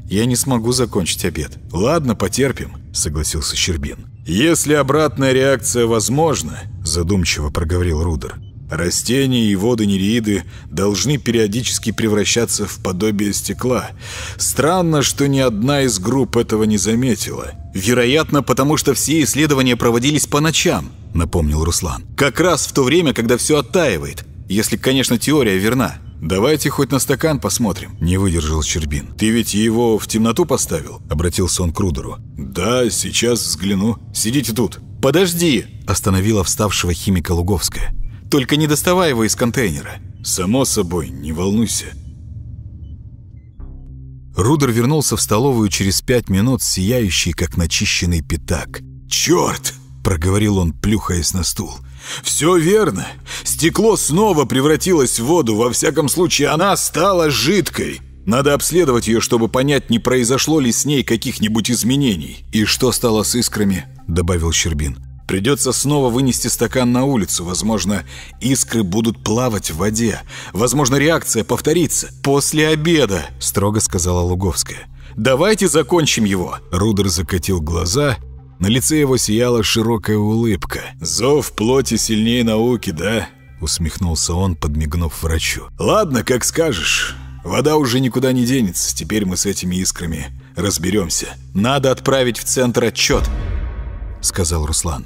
я не смогу закончить обед. Ладно, потерпим, согласился Щербин. Если обратная реакция возможна, задумчиво проговорил Рудер, Растения и воды нереиды должны периодически превращаться в подобие стекла. Странно, что ни одна из групп этого не заметила. Вероятно, потому что все исследования проводились по ночам, напомнил Руслан. Как раз в то время, когда все оттаивает. Если, конечно, теория верна. «Давайте хоть на стакан посмотрим», — не выдержал Щербин. «Ты ведь его в темноту поставил?» — обратился он к Рудеру. «Да, сейчас взгляну. Сидите тут». «Подожди!» — остановила вставшего химика Луговская. Только не доставай его из контейнера. Само собой, не волнуйся. Рудер вернулся в столовую через пять минут, сияющий, как начищенный пятак. «Черт!» — проговорил он, плюхаясь на стул. «Все верно. Стекло снова превратилось в воду. Во всяком случае, она стала жидкой. Надо обследовать ее, чтобы понять, не произошло ли с ней каких-нибудь изменений». «И что стало с искрами?» — добавил Щербин. Придется снова вынести стакан на улицу. Возможно, искры будут плавать в воде. Возможно, реакция повторится. «После обеда», — строго сказала Луговская. «Давайте закончим его». Рудер закатил глаза. На лице его сияла широкая улыбка. «Зов плоти сильнее науки, да?» Усмехнулся он, подмигнув врачу. «Ладно, как скажешь. Вода уже никуда не денется. Теперь мы с этими искрами разберемся. Надо отправить в центр отчет», — сказал Руслан.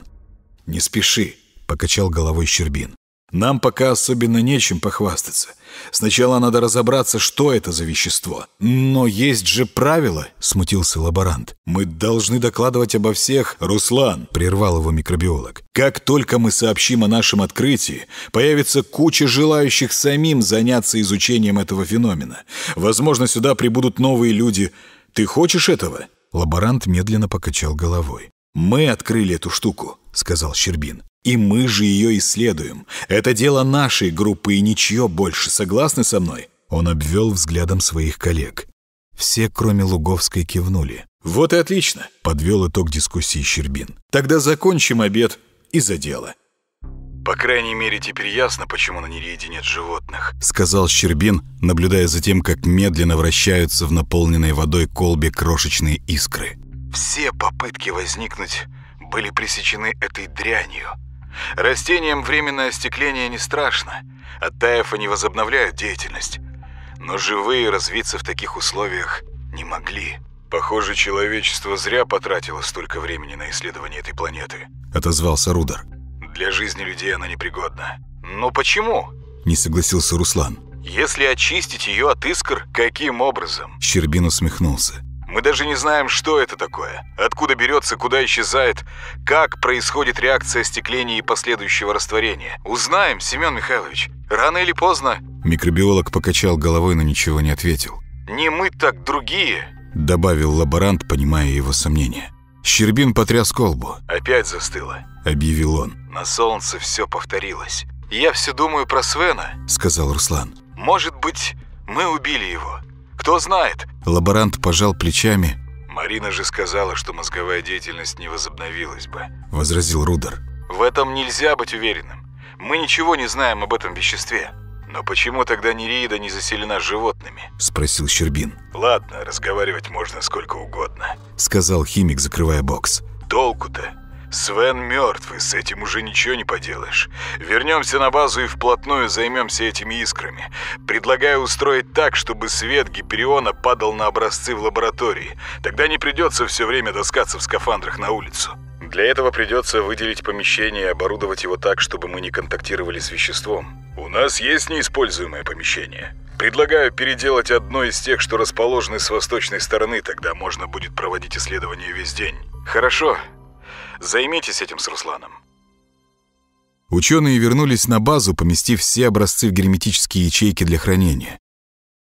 «Не спеши», — покачал головой Щербин. «Нам пока особенно нечем похвастаться. Сначала надо разобраться, что это за вещество». «Но есть же правила», — смутился лаборант. «Мы должны докладывать обо всех». «Руслан», — прервал его микробиолог, «как только мы сообщим о нашем открытии, появится куча желающих самим заняться изучением этого феномена. Возможно, сюда прибудут новые люди. Ты хочешь этого?» Лаборант медленно покачал головой. «Мы открыли эту штуку», — сказал Щербин. «И мы же ее исследуем. Это дело нашей группы и ничье больше. Согласны со мной?» Он обвел взглядом своих коллег. Все, кроме Луговской, кивнули. «Вот и отлично», — подвел итог дискуссии Щербин. «Тогда закончим обед и за дело». «По крайней мере, теперь ясно, почему на Нереиде нет животных», — сказал Щербин, наблюдая за тем, как медленно вращаются в наполненной водой колбе крошечные искры. Все попытки возникнуть были пресечены этой дрянью. Растениям временное остекление не страшно. Оттаив они возобновляют деятельность. Но живые развиться в таких условиях не могли. Похоже, человечество зря потратило столько времени на исследование этой планеты. Отозвался Рудер. Для жизни людей она непригодна. Но почему? Не согласился Руслан. Если очистить ее от искр, каким образом? Щербин усмехнулся. Мы даже не знаем, что это такое, откуда берется, куда исчезает, как происходит реакция остекления и последующего растворения. Узнаем, Семен Михайлович, рано или поздно. Микробиолог покачал головой, но ничего не ответил. Не мы, так другие, добавил лаборант, понимая его сомнения. Щербин потряс колбу. «Опять застыло», — объявил он. «На солнце все повторилось. Я все думаю про Свена», — сказал Руслан. «Может быть, мы убили его. Кто знает?» Лаборант пожал плечами. «Марина же сказала, что мозговая деятельность не возобновилась бы», — возразил Рудер. «В этом нельзя быть уверенным. Мы ничего не знаем об этом веществе. Но почему тогда Нереида не заселена животными?» — спросил Щербин. «Ладно, разговаривать можно сколько угодно», — сказал химик, закрывая бокс. «Толку-то? Свен мертв, и с этим уже ничего не поделаешь. Вернемся на базу и вплотную займемся этими искрами. Предлагаю устроить так, чтобы свет Гипериона падал на образцы в лаборатории. Тогда не придется все время таскаться в скафандрах на улицу. Для этого придется выделить помещение и оборудовать его так, чтобы мы не контактировали с веществом. У нас есть неиспользуемое помещение. Предлагаю переделать одно из тех, что расположены с восточной стороны, тогда можно будет проводить исследования весь день. Хорошо, Займитесь этим с Русланом. Ученые вернулись на базу, поместив все образцы в герметические ячейки для хранения.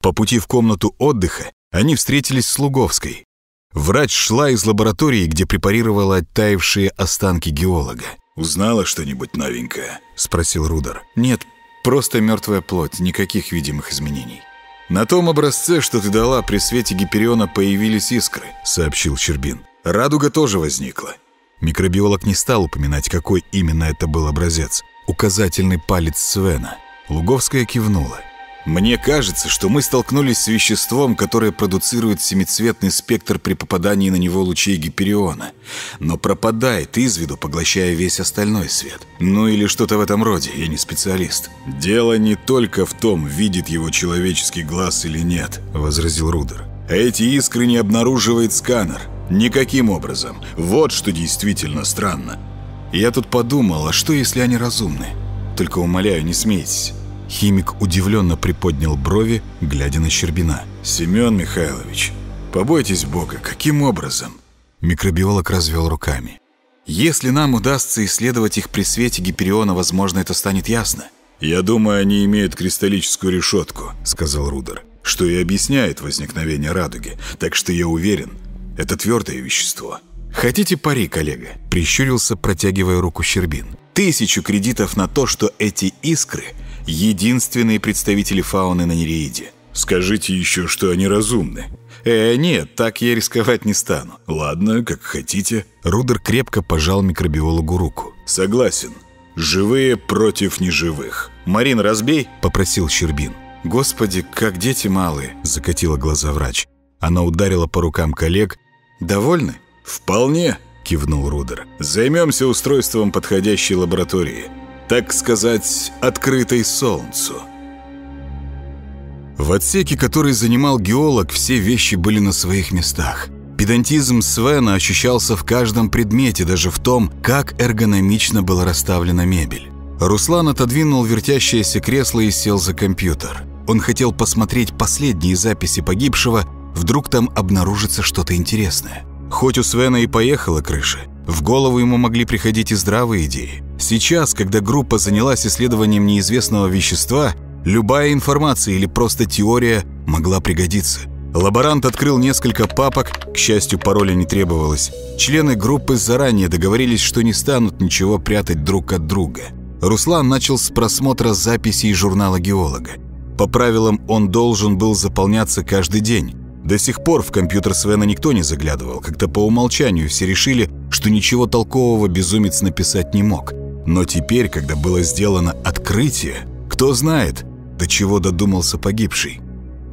По пути в комнату отдыха они встретились с Луговской. Врач шла из лаборатории, где препарировала оттаившие останки геолога. «Узнала что-нибудь новенькое?» — спросил Рудер. «Нет, просто мертвая плоть, никаких видимых изменений». «На том образце, что ты дала, при свете Гипериона появились искры», — сообщил Щербин. «Радуга тоже возникла. Микробиолог не стал упоминать, какой именно это был образец. Указательный палец Свена. Луговская кивнула. Мне кажется, что мы столкнулись с веществом, которое продуцирует семицветный спектр при попадании на него лучей Гипериона, но пропадает из виду, поглощая весь остальной свет. Ну или что-то в этом роде, я не специалист. «Дело не только в том, видит его человеческий глаз или нет», — возразил Рудер. «Эти искры не обнаруживает сканер. Никаким образом. Вот что действительно странно». Я тут подумал, а что если они разумны? Только умоляю, не смейтесь. Химик удивленно приподнял брови, глядя на Щербина. «Семен Михайлович, побойтесь Бога, каким образом?» Микробиолог развел руками. «Если нам удастся исследовать их при свете Гипериона, возможно, это станет ясно». «Я думаю, они имеют кристаллическую решетку», — сказал Рудер, «что и объясняет возникновение радуги, так что я уверен, это твердое вещество». «Хотите пари, коллега?» — прищурился, протягивая руку Щербин. «Тысячу кредитов на то, что эти искры — единственные представители фауны на Нереиде. Скажите еще, что они разумны. Э, нет, так я рисковать не стану. Ладно, как хотите. Рудер крепко пожал микробиологу руку. Согласен. Живые против неживых. Марин, разбей, попросил Щербин. Господи, как дети малые, закатила глаза врач. Она ударила по рукам коллег. Довольны? Вполне, кивнул Рудер. Займемся устройством подходящей лаборатории так сказать, открытой солнцу. В отсеке, который занимал геолог, все вещи были на своих местах. Педантизм Свена ощущался в каждом предмете, даже в том, как эргономично была расставлена мебель. Руслан отодвинул вертящееся кресло и сел за компьютер. Он хотел посмотреть последние записи погибшего, вдруг там обнаружится что-то интересное. Хоть у Свена и поехала крыша, в голову ему могли приходить и здравые идеи. Сейчас, когда группа занялась исследованием неизвестного вещества, любая информация или просто теория могла пригодиться. Лаборант открыл несколько папок, к счастью, пароля не требовалось. Члены группы заранее договорились, что не станут ничего прятать друг от друга. Руслан начал с просмотра записей журнала геолога. По правилам, он должен был заполняться каждый день. До сих пор в компьютер Свена никто не заглядывал, как-то по умолчанию все решили, что ничего толкового безумец написать не мог. Но теперь, когда было сделано открытие, кто знает, до чего додумался погибший.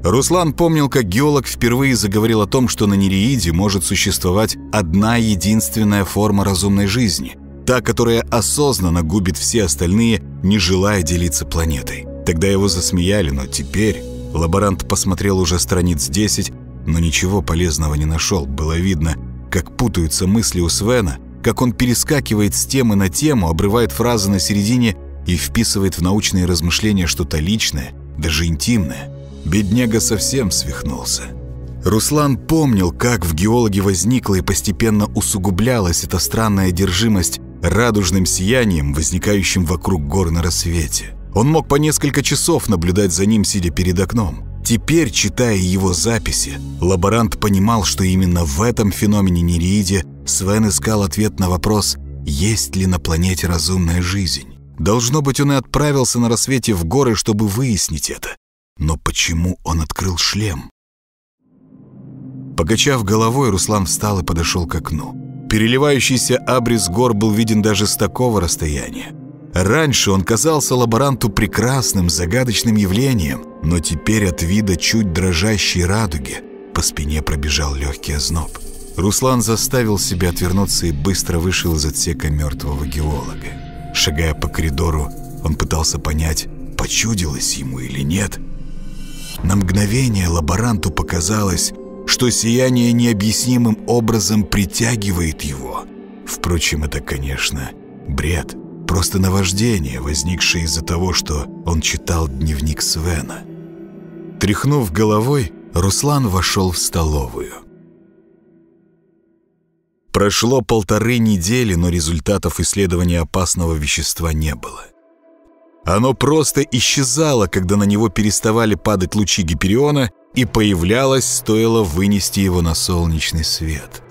Руслан помнил, как геолог впервые заговорил о том, что на Нереиде может существовать одна единственная форма разумной жизни, та, которая осознанно губит все остальные, не желая делиться планетой. Тогда его засмеяли, но теперь лаборант посмотрел уже страниц 10 но ничего полезного не нашел. Было видно, как путаются мысли у Свена, как он перескакивает с темы на тему, обрывает фразы на середине и вписывает в научные размышления что-то личное, даже интимное. Бедняга совсем свихнулся. Руслан помнил, как в геологе возникла и постепенно усугублялась эта странная одержимость радужным сиянием, возникающим вокруг гор на рассвете. Он мог по несколько часов наблюдать за ним, сидя перед окном. Теперь, читая его записи, лаборант понимал, что именно в этом феномене Нереиде Свен искал ответ на вопрос, есть ли на планете разумная жизнь. Должно быть, он и отправился на рассвете в горы, чтобы выяснить это. Но почему он открыл шлем? Покачав головой, Руслан встал и подошел к окну. Переливающийся абрис гор был виден даже с такого расстояния. Раньше он казался лаборанту прекрасным, загадочным явлением, но теперь от вида чуть дрожащей радуги по спине пробежал легкий озноб. Руслан заставил себя отвернуться и быстро вышел из отсека мертвого геолога. Шагая по коридору, он пытался понять, почудилось ему или нет. На мгновение лаборанту показалось, что сияние необъяснимым образом притягивает его. Впрочем, это, конечно, бред. Просто наваждение, возникшее из-за того, что он читал дневник Свена. Тряхнув головой, Руслан вошел в столовую. Прошло полторы недели, но результатов исследования опасного вещества не было. Оно просто исчезало, когда на него переставали падать лучи Гипериона, и появлялось, стоило вынести его на солнечный свет.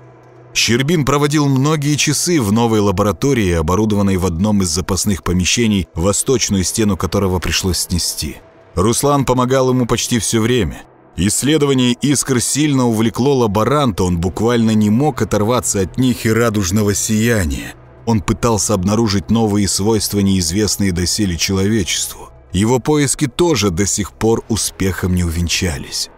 Щербин проводил многие часы в новой лаборатории, оборудованной в одном из запасных помещений, восточную стену которого пришлось снести. Руслан помогал ему почти все время. Исследование искр сильно увлекло лаборанта, он буквально не мог оторваться от них и радужного сияния. Он пытался обнаружить новые свойства, неизвестные доселе человечеству. его поиски тоже до сих пор успехом не увенчались.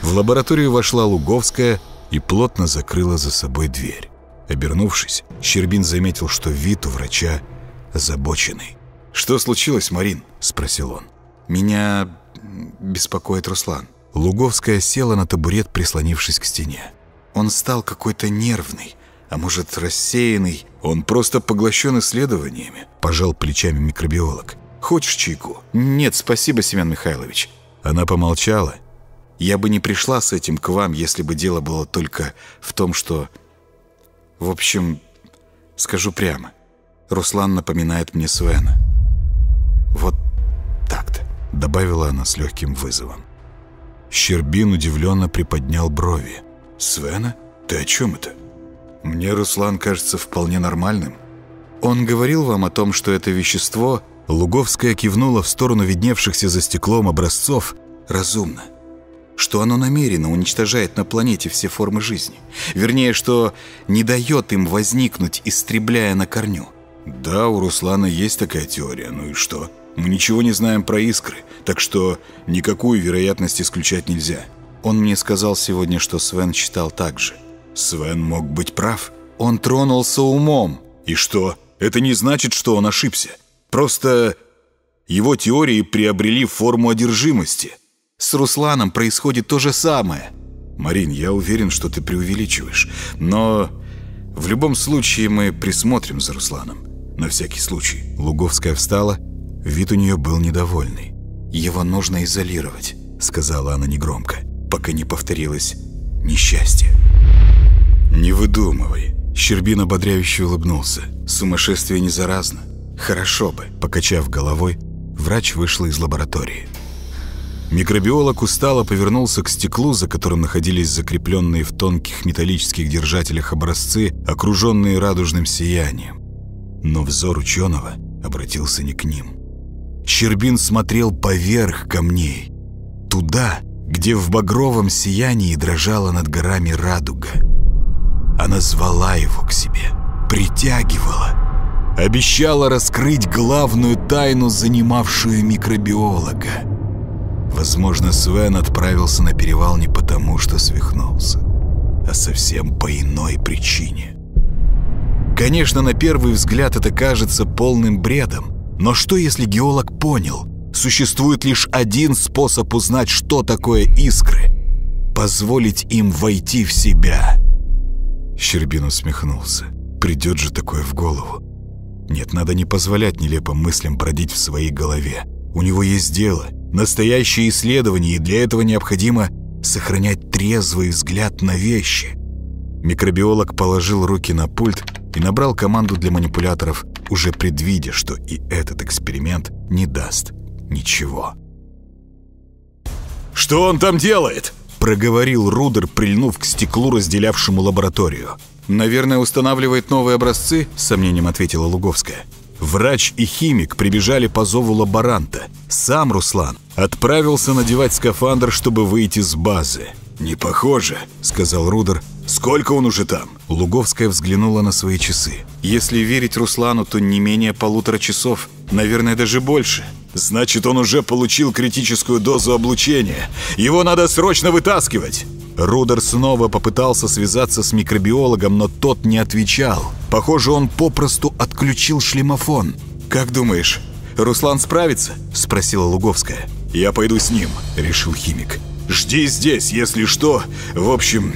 В лабораторию вошла Луговская и плотно закрыла за собой дверь. Обернувшись, Щербин заметил, что вид у врача озабоченный. «Что случилось, Марин?» – спросил он. «Меня беспокоит Руслан». Луговская села на табурет, прислонившись к стене. «Он стал какой-то нервный, а может, рассеянный. Он просто поглощен исследованиями», – пожал плечами микробиолог. «Хочешь чайку?» «Нет, спасибо, Семен Михайлович». Она помолчала. «Я бы не пришла с этим к вам, если бы дело было только в том, что в общем, скажу прямо. Руслан напоминает мне Свена. Вот так-то, добавила она с легким вызовом. Щербин удивленно приподнял брови. «Свена? Ты о чем это? Мне Руслан кажется вполне нормальным. Он говорил вам о том, что это вещество...» Луговская кивнула в сторону видневшихся за стеклом образцов. «Разумно что оно намеренно уничтожает на планете все формы жизни. Вернее, что не дает им возникнуть, истребляя на корню. Да, у Руслана есть такая теория, ну и что? Мы ничего не знаем про искры, так что никакую вероятность исключать нельзя. Он мне сказал сегодня, что Свен считал так же. Свен мог быть прав. Он тронулся умом. И что? Это не значит, что он ошибся. Просто его теории приобрели форму одержимости. С Русланом происходит то же самое. Марин, я уверен, что ты преувеличиваешь. Но в любом случае мы присмотрим за Русланом. На всякий случай. Луговская встала. Вид у нее был недовольный. «Его нужно изолировать», — сказала она негромко, пока не повторилось несчастье. «Не выдумывай». Щербин ободряюще улыбнулся. «Сумасшествие не заразно. Хорошо бы». Покачав головой, врач вышла из лаборатории. Микробиолог устало повернулся к стеклу, за которым находились закрепленные в тонких металлических держателях образцы, окруженные радужным сиянием. Но взор ученого обратился не к ним. Щербин смотрел поверх камней, туда, где в багровом сиянии дрожала над горами радуга. Она звала его к себе, притягивала, обещала раскрыть главную тайну, занимавшую микробиолога. Возможно, Свен отправился на перевал не потому, что свихнулся, а совсем по иной причине. Конечно, на первый взгляд это кажется полным бредом, но что если геолог понял, существует лишь один способ узнать, что такое искры? Позволить им войти в себя. Щербин усмехнулся. Придет же такое в голову. Нет, надо не позволять нелепым мыслям бродить в своей голове. У него есть дело — настоящее исследование, и для этого необходимо сохранять трезвый взгляд на вещи. Микробиолог положил руки на пульт и набрал команду для манипуляторов, уже предвидя, что и этот эксперимент не даст ничего. «Что он там делает?» — проговорил Рудер, прильнув к стеклу, разделявшему лабораторию. «Наверное, устанавливает новые образцы?» — с сомнением ответила Луговская. Врач и химик прибежали по зову лаборанта. Сам Руслан отправился надевать скафандр, чтобы выйти с базы. «Не похоже», — сказал Рудер. «Сколько он уже там?» Луговская взглянула на свои часы. «Если верить Руслану, то не менее полутора часов. Наверное, даже больше». «Значит, он уже получил критическую дозу облучения. Его надо срочно вытаскивать!» Рудер снова попытался связаться с микробиологом, но тот не отвечал. Похоже, он попросту отключил шлемофон. «Как думаешь, Руслан справится?» – спросила Луговская. «Я пойду с ним», – решил химик. «Жди здесь, если что. В общем,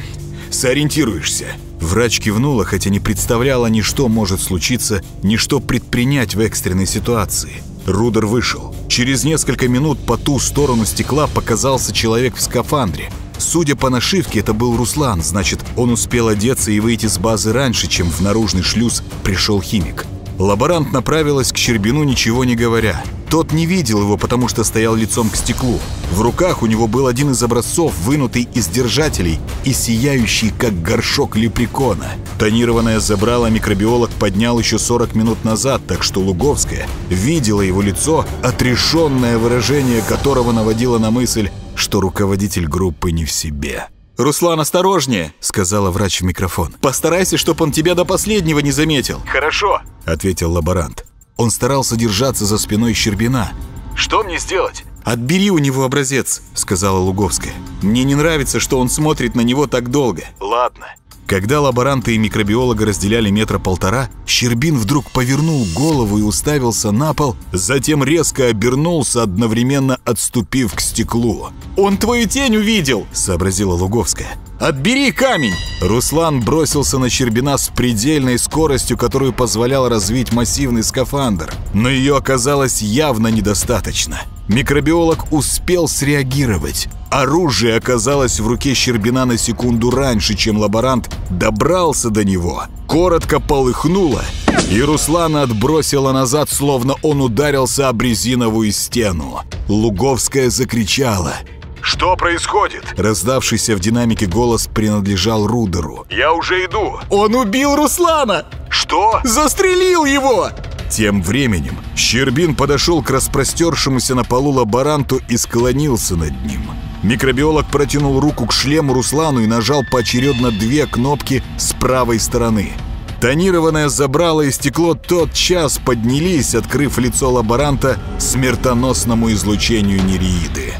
сориентируешься». Врач кивнула, хотя не представляла ни что может случиться, ни что предпринять в экстренной ситуации. Рудер вышел. Через несколько минут по ту сторону стекла показался человек в скафандре. Судя по нашивке, это был Руслан, значит, он успел одеться и выйти с базы раньше, чем в наружный шлюз пришел химик. Лаборант направилась к Щербину, ничего не говоря. Тот не видел его, потому что стоял лицом к стеклу. В руках у него был один из образцов, вынутый из держателей и сияющий, как горшок лепрекона. Тонированное забрало микробиолог поднял еще 40 минут назад, так что Луговская видела его лицо, отрешенное выражение которого наводило на мысль, что руководитель группы не в себе. «Руслан, осторожнее!» — сказала врач в микрофон. «Постарайся, чтобы он тебя до последнего не заметил». «Хорошо!» — ответил лаборант. Он старался держаться за спиной Щербина. Что мне сделать?» «Отбери у него образец», — сказала Луговская. «Мне не нравится, что он смотрит на него так долго». «Ладно». Когда лаборанты и микробиолога разделяли метра полтора, Щербин вдруг повернул голову и уставился на пол, затем резко обернулся, одновременно отступив к стеклу. «Он твою тень увидел!» — сообразила Луговская. «Отбери камень!» Руслан бросился на Щербина с предельной скоростью, которую позволял развить массивный скафандр. Но ее оказалось явно недостаточно. Микробиолог успел среагировать. Оружие оказалось в руке Щербина на секунду раньше, чем лаборант добрался до него. Коротко полыхнуло, и Руслана отбросило назад, словно он ударился об резиновую стену. Луговская закричала. «Что происходит?» Раздавшийся в динамике голос принадлежал Рудеру. «Я уже иду!» «Он убил Руслана!» «Что?» «Застрелил его!» Тем временем Щербин подошел к распростершемуся на полу лаборанту и склонился над ним. Микробиолог протянул руку к шлему Руслану и нажал поочередно две кнопки с правой стороны. Тонированное забрало и стекло тотчас поднялись, открыв лицо лаборанта смертоносному излучению нереиды.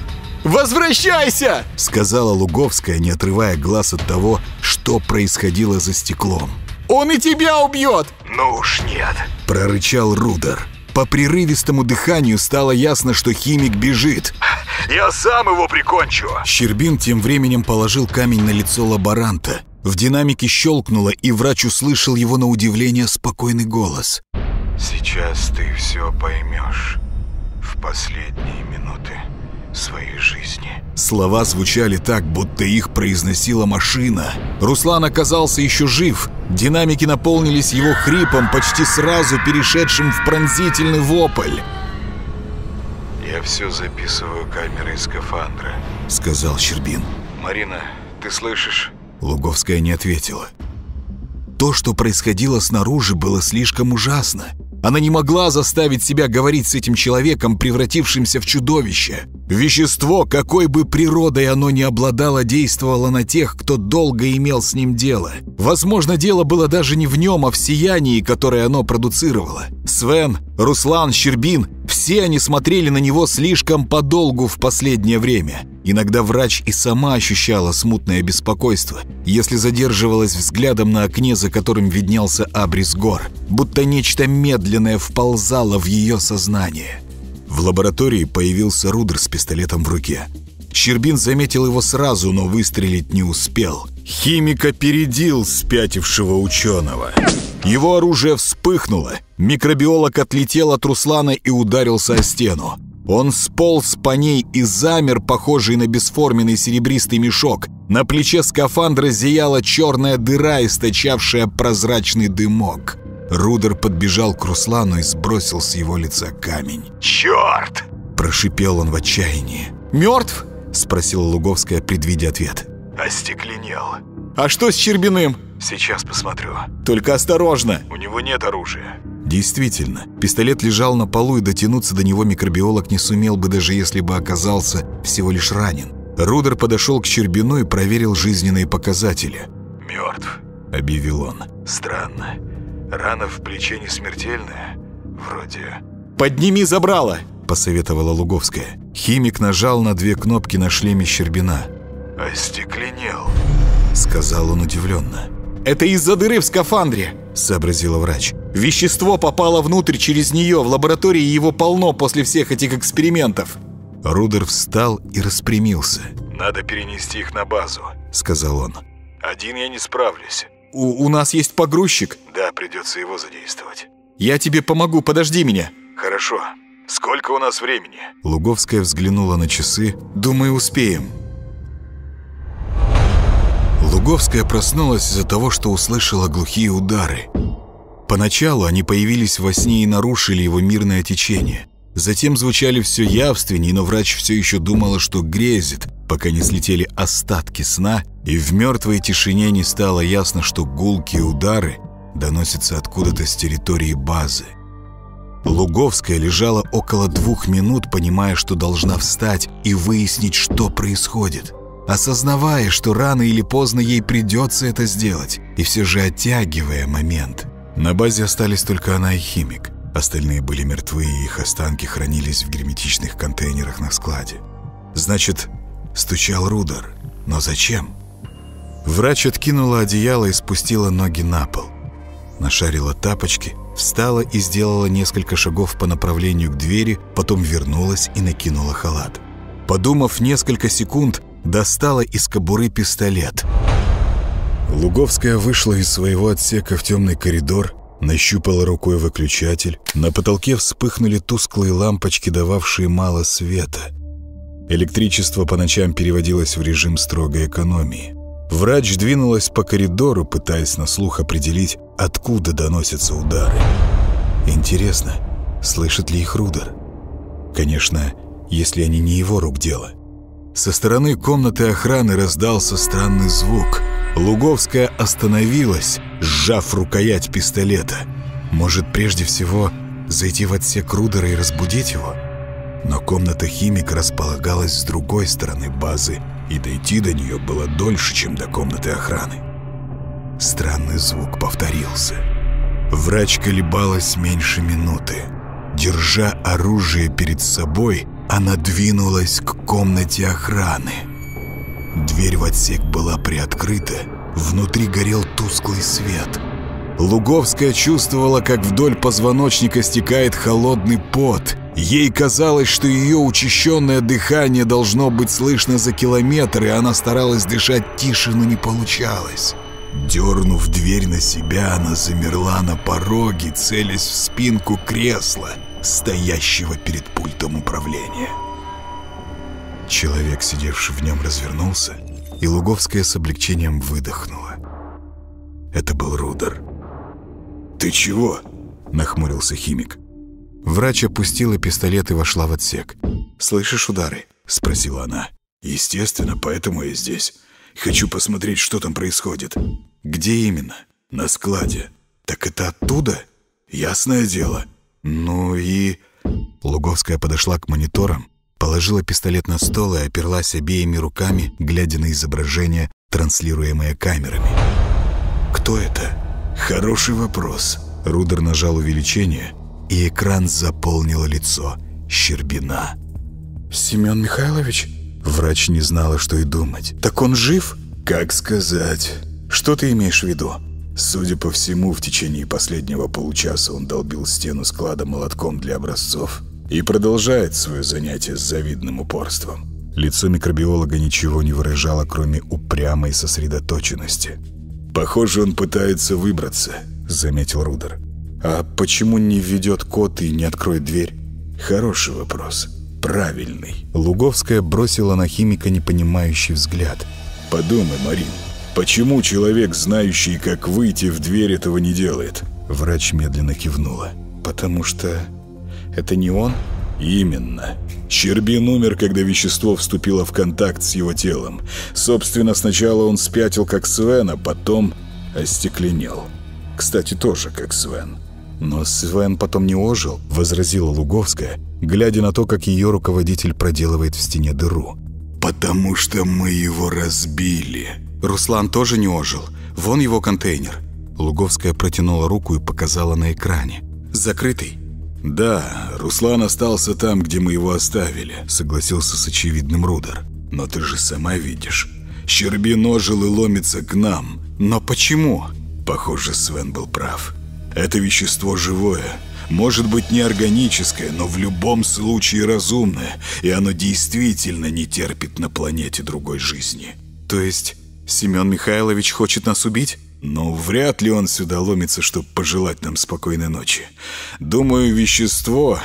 «Возвращайся!» — сказала Луговская, не отрывая глаз от того, что происходило за стеклом. «Он и тебя убьет!» «Ну уж нет!» — прорычал Рудер. По прерывистому дыханию стало ясно, что химик бежит. «Я сам его прикончу!» Щербин тем временем положил камень на лицо лаборанта. В динамике щелкнуло, и врач услышал его на удивление спокойный голос. «Сейчас ты все поймешь в последние минуты своей жизни». Слова звучали так, будто их произносила машина. Руслан оказался еще жив. Динамики наполнились его хрипом, почти сразу перешедшим в пронзительный вопль. «Я все записываю камерой скафандра», — сказал Щербин. «Марина, ты слышишь?» Луговская не ответила. То, что происходило снаружи, было слишком ужасно. Она не могла заставить себя говорить с этим человеком, превратившимся в чудовище. Вещество, какой бы природой оно ни обладало, действовало на тех, кто долго имел с ним дело. Возможно, дело было даже не в нем, а в сиянии, которое оно продуцировало. Свен, Руслан, Щербин – все они смотрели на него слишком подолгу в последнее время. Иногда врач и сама ощущала смутное беспокойство, если задерживалась взглядом на окне, за которым виднелся абрис гор, будто нечто медленное вползало в ее сознание. В лаборатории появился Рудер с пистолетом в руке. Щербин заметил его сразу, но выстрелить не успел. Химик опередил спятившего ученого. Его оружие вспыхнуло. Микробиолог отлетел от Руслана и ударился о стену. Он сполз по ней и замер, похожий на бесформенный серебристый мешок. На плече скафандра зияла черная дыра, источавшая прозрачный дымок. Рудер подбежал к Руслану и сбросил с его лица камень. «Черт!» – прошипел он в отчаянии. «Мертв?» – спросила Луговская, предвидя ответ. «Остекленел. А что с Щербиным?» Сейчас посмотрю. «Только осторожно!» У него нет оружия. Действительно, пистолет лежал на полу, и дотянуться до него микробиолог не сумел бы, даже если бы оказался всего лишь ранен. Рудер подошел к Щербину и проверил жизненные показатели. «Мертв», — объявил он. «Странно. Рана в плече не смертельная? Вроде...» «Подними забрало!» — посоветовала Луговская. Химик нажал на две кнопки на шлеме Щербина. «Остекленел», — сказал он удивленно. «Это из-за дыры в скафандре», — сообразила врач. «Вещество попало внутрь через нее. В лаборатории его полно после всех этих экспериментов». Рудер встал и распрямился. «Надо перенести их на базу», — сказал он. «Один я не справлюсь». У, «У нас есть погрузчик». «Да, придется его задействовать». «Я тебе помогу, подожди меня». «Хорошо. Сколько у нас времени?» Луговская взглянула на часы. «Думаю, успеем». Луговская проснулась из-за того, что услышала глухие удары. Поначалу они появились во сне и нарушили его мирное течение. Затем звучали все явственнее, но врач все еще думала, что грезит, пока не слетели остатки сна, и в мертвой тишине не стало ясно, что гулкие удары доносятся откуда-то с территории базы. Луговская лежала около двух минут, понимая, что должна встать и выяснить, что происходит. Осознавая, что рано или поздно ей придется это сделать, и все же оттягивая момент. На базе остались только она и химик. Остальные были мертвы, и их останки хранились в герметичных контейнерах на складе. Значит, стучал Рудер. Но зачем? Врач откинула одеяло и спустила ноги на пол. Нашарила тапочки, встала и сделала несколько шагов по направлению к двери, потом вернулась и накинула халат. Подумав несколько секунд, достала из кобуры пистолет. Луговская вышла из своего отсека в темный коридор, нащупала рукой выключатель. На потолке вспыхнули тусклые лампочки, дававшие мало света. Электричество по ночам переводилось в режим строгой экономии. Врач двинулась по коридору, пытаясь на слух определить, откуда доносятся удары. Интересно, слышит ли их Рудер? Конечно, если они не его рук дело. Со стороны комнаты охраны раздался странный звук. Луговская остановилась, сжав рукоять пистолета. Может, прежде всего, зайти в отсек Рудера и разбудить его? Но комната химика располагалась с другой стороны базы, и дойти до нее было дольше, чем до комнаты охраны. Странный звук повторился. Врач колебалась меньше минуты. Держа оружие перед собой, она двинулась к комнате охраны. Дверь в отсек была приоткрыта, внутри горел тусклый свет. Луговская чувствовала, как вдоль позвоночника стекает холодный пот. Ей казалось, что ее учащенное дыхание должно быть слышно за километр, и она старалась дышать тише, но не получалось. Дернув дверь на себя, она замерла на пороге, целясь в спинку кресла, стоящего перед пультом управления. Человек, сидевший в нем, развернулся, и Луговская с облегчением выдохнула. Это был Рудер. «Ты чего?» — нахмурился химик. Врач опустила пистолет и вошла в отсек. «Слышишь удары?» — спросила она. «Естественно, поэтому я здесь. Хочу посмотреть, что там происходит». «Где именно?» «На складе». «Так это оттуда?» «Ясное дело». «Ну и...» Луговская подошла к мониторам, положила пистолет на стол и оперлась обеими руками, глядя на изображение, транслируемое камерами. «Кто это?» «Хороший вопрос». Рудер нажал увеличение, и экран заполнило лицо Щербина. «Семен Михайлович?» Врач не знала, что и думать. «Так он жив?» «Как сказать?» «Что ты имеешь в виду?» Судя по всему, в течение последнего получаса он долбил стену склада молотком для образцов и продолжает свое занятие с завидным упорством. Лицо микробиолога ничего не выражало, кроме упрямой сосредоточенности. «Похоже, он пытается выбраться», — заметил Рудер. «А почему не введет код и не откроет дверь?» «Хороший вопрос. Правильный». Луговская бросила на химика непонимающий взгляд. «Подумай, Марин, почему человек, знающий, как выйти в дверь, этого не делает?» Врач медленно кивнула. «Потому что это не он?» Именно. Щербин умер, когда вещество вступило в контакт с его телом. Собственно, сначала он спятил, как Свен, а потом остекленел. Кстати, тоже как Свен. «Но Свен потом не ожил», — возразила Луговская, глядя на то, как ее руководитель проделывает в стене дыру. «Потому что мы его разбили». «Руслан тоже не ожил. Вон его контейнер». Луговская протянула руку и показала на экране. «Закрытый». «Да, Руслан остался там, где мы его оставили», — согласился с очевидным Рудер. «Но ты же сама видишь. Щербин ожил и ломится к нам. Но почему?» Похоже, Свен был прав. Это вещество живое. Может быть неорганическое, но в любом случае разумное. И оно действительно не терпит на планете другой жизни. То есть Семен Михайлович хочет нас убить? Ну, вряд ли он сюда ломится, чтобы пожелать нам спокойной ночи. Думаю, вещество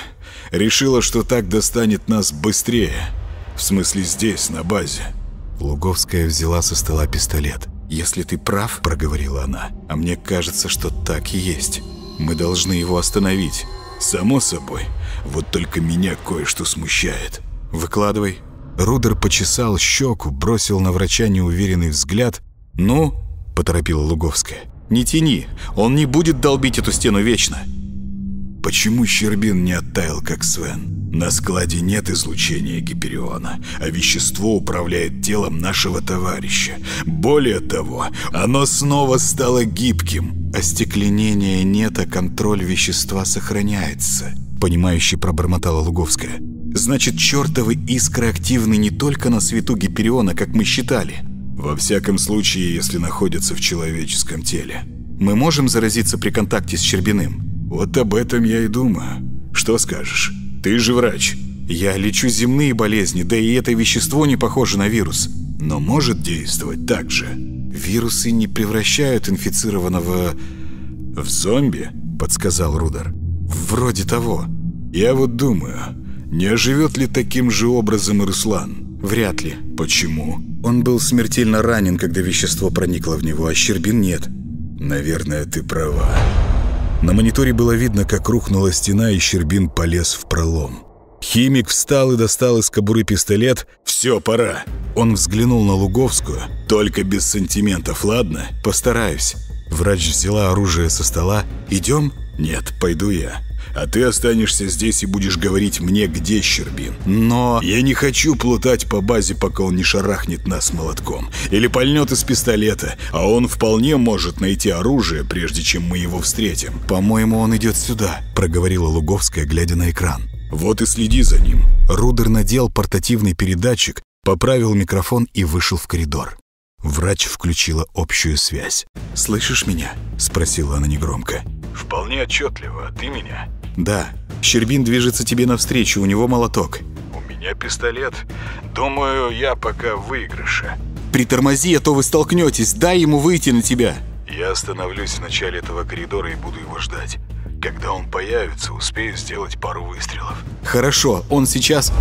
решило, что так достанет нас быстрее. В смысле, здесь, на базе. Луговская взяла со стола пистолет. «Если ты прав», — проговорила она, — «а мне кажется, что так и есть. Мы должны его остановить». «Само собой. Вот только меня кое-что смущает». «Выкладывай». Рудер почесал щеку, бросил на врача неуверенный взгляд. «Ну?» — поторопила Луговская. «Не тяни, он не будет долбить эту стену вечно». Почему Щербин не оттаял, как Свен? На складе нет излучения Гипериона, а вещество управляет телом нашего товарища. Более того, оно снова стало гибким. Остекленения нет, а контроль вещества сохраняется, понимающе пробормотала Луговская. Значит, чертовы искры активны не только на свету Гипериона, как мы считали. Во всяком случае, если находятся в человеческом теле. Мы можем заразиться при контакте с Щербиным? Вот об этом я и думаю. Что скажешь? Ты же врач. Я лечу земные болезни, да и это вещество не похоже на вирус. Но может действовать так же. Вирусы не превращают инфицированного... В зомби? Подсказал Рудер. Вроде того. Я вот думаю, не оживет ли таким же образом и Руслан? Вряд ли. Почему? Он был смертельно ранен, когда вещество проникло в него, а Щербин нет. Наверное, ты права. На мониторе было видно, как рухнула стена, и Щербин полез в пролом. Химик встал и достал из кобуры пистолет. «Все, пора!» Он взглянул на Луговскую. «Только без сантиментов, ладно? Постараюсь». Врач взяла оружие со стола. «Идем?» «Нет, пойду я. А ты останешься здесь и будешь говорить мне, где Щербин. Но... Я не хочу плутать по базе, пока он не шарахнет нас молотком. Или пальнет из пистолета, а он вполне может найти оружие, прежде чем мы его встретим. По-моему, он идет сюда, проговорила Луговская, глядя на экран. Вот и следи за ним. Рудер надел портативный передатчик, поправил микрофон и вышел в коридор. Врач включила общую связь. «Слышишь меня?» – спросила она негромко. «Вполне отчетливо. А ты меня?» «Да. Щербин движется тебе навстречу, у него молоток». «У меня пистолет. Думаю, я пока в выигрыше». «Притормози, а то вы столкнетесь. Дай ему выйти на тебя». «Я остановлюсь в начале этого коридора и буду его ждать. Когда он появится, успею сделать пару выстрелов». «Хорошо, он сейчас...»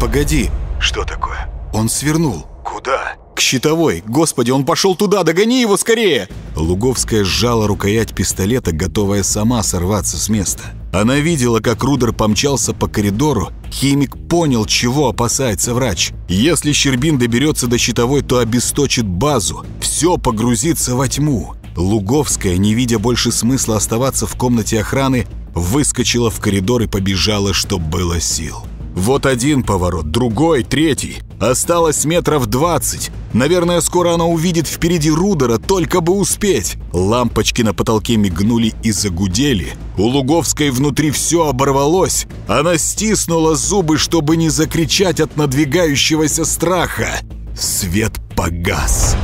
«Погоди». «Что такое?» «Он свернул». «Куда?» «К щитовой! Господи, он пошел туда! Догони его скорее!» Луговская сжала рукоять пистолета, готовая сама сорваться с места. Она видела, как Рудер помчался по коридору. Химик понял, чего опасается врач. Если Щербин доберется до щитовой, то обесточит базу. Все погрузится во тьму. Луговская, не видя больше смысла оставаться в комнате охраны, выскочила в коридор и побежала, что было сил. Вот один поворот, другой, третий. Осталось метров двадцать. Наверное, скоро она увидит впереди Рудера, только бы успеть. Лампочки на потолке мигнули и загудели. У Луговской внутри все оборвалось. Она стиснула зубы, чтобы не закричать от надвигающегося страха. Свет погас.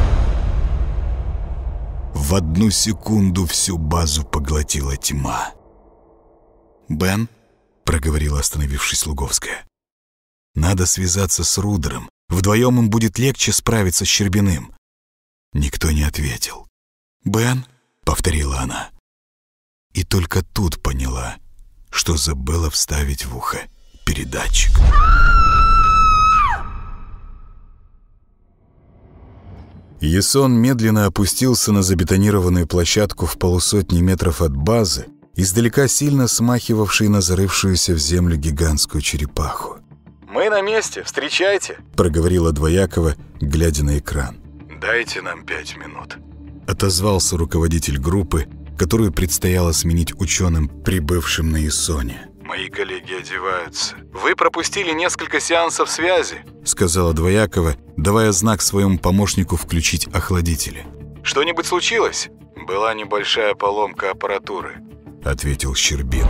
В одну секунду всю базу поглотила тьма. «Бен?» Проговорила остановившись Луговская. «Надо связаться с Рудером. Вдвоем им будет легче справиться с Щербиным». Никто не ответил. «Бен?» — повторила она. И только тут поняла, что забыла вставить в ухо передатчик. Ясон медленно опустился на забетонированную площадку в полусотни метров от базы, издалека сильно смахивавший на зарывшуюся в землю гигантскую черепаху. «Мы на месте, встречайте!» — проговорила Двоякова, глядя на экран. «Дайте нам пять минут», — отозвался руководитель группы, которую предстояло сменить ученым, прибывшим на Исоне. «Мои коллеги одеваются». «Вы пропустили несколько сеансов связи», — сказала Двоякова, давая знак своему помощнику включить охладители. «Что-нибудь случилось?» «Была небольшая поломка аппаратуры», ответил Щербин.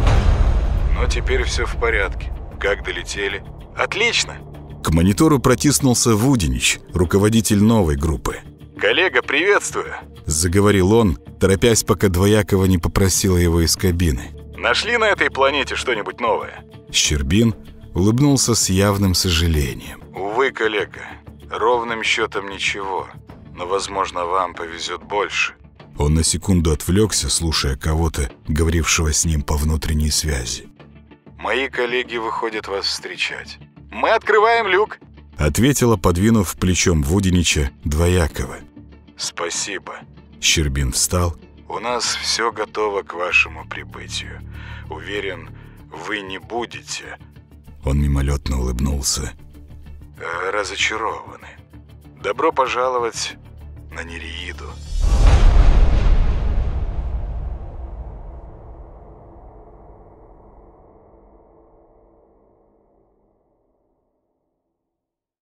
Но теперь все в порядке. Как долетели? Отлично. К монитору протиснулся Вудинич, руководитель новой группы. «Коллега, приветствую!» Заговорил он, торопясь, пока Двоякова не попросила его из кабины. «Нашли на этой планете что-нибудь новое?» Щербин улыбнулся с явным сожалением. «Увы, коллега, ровным счетом ничего. Но, возможно, вам повезет больше. Он на секунду отвлекся, слушая кого-то, говорившего с ним по внутренней связи. «Мои коллеги выходят вас встречать». «Мы открываем люк», — ответила, подвинув плечом Вудинича Двоякова. «Спасибо». Щербин встал. «У нас все готово к вашему прибытию. Уверен, вы не будете...» Он мимолетно улыбнулся. «Разочарованы. Добро пожаловать на Нереиду».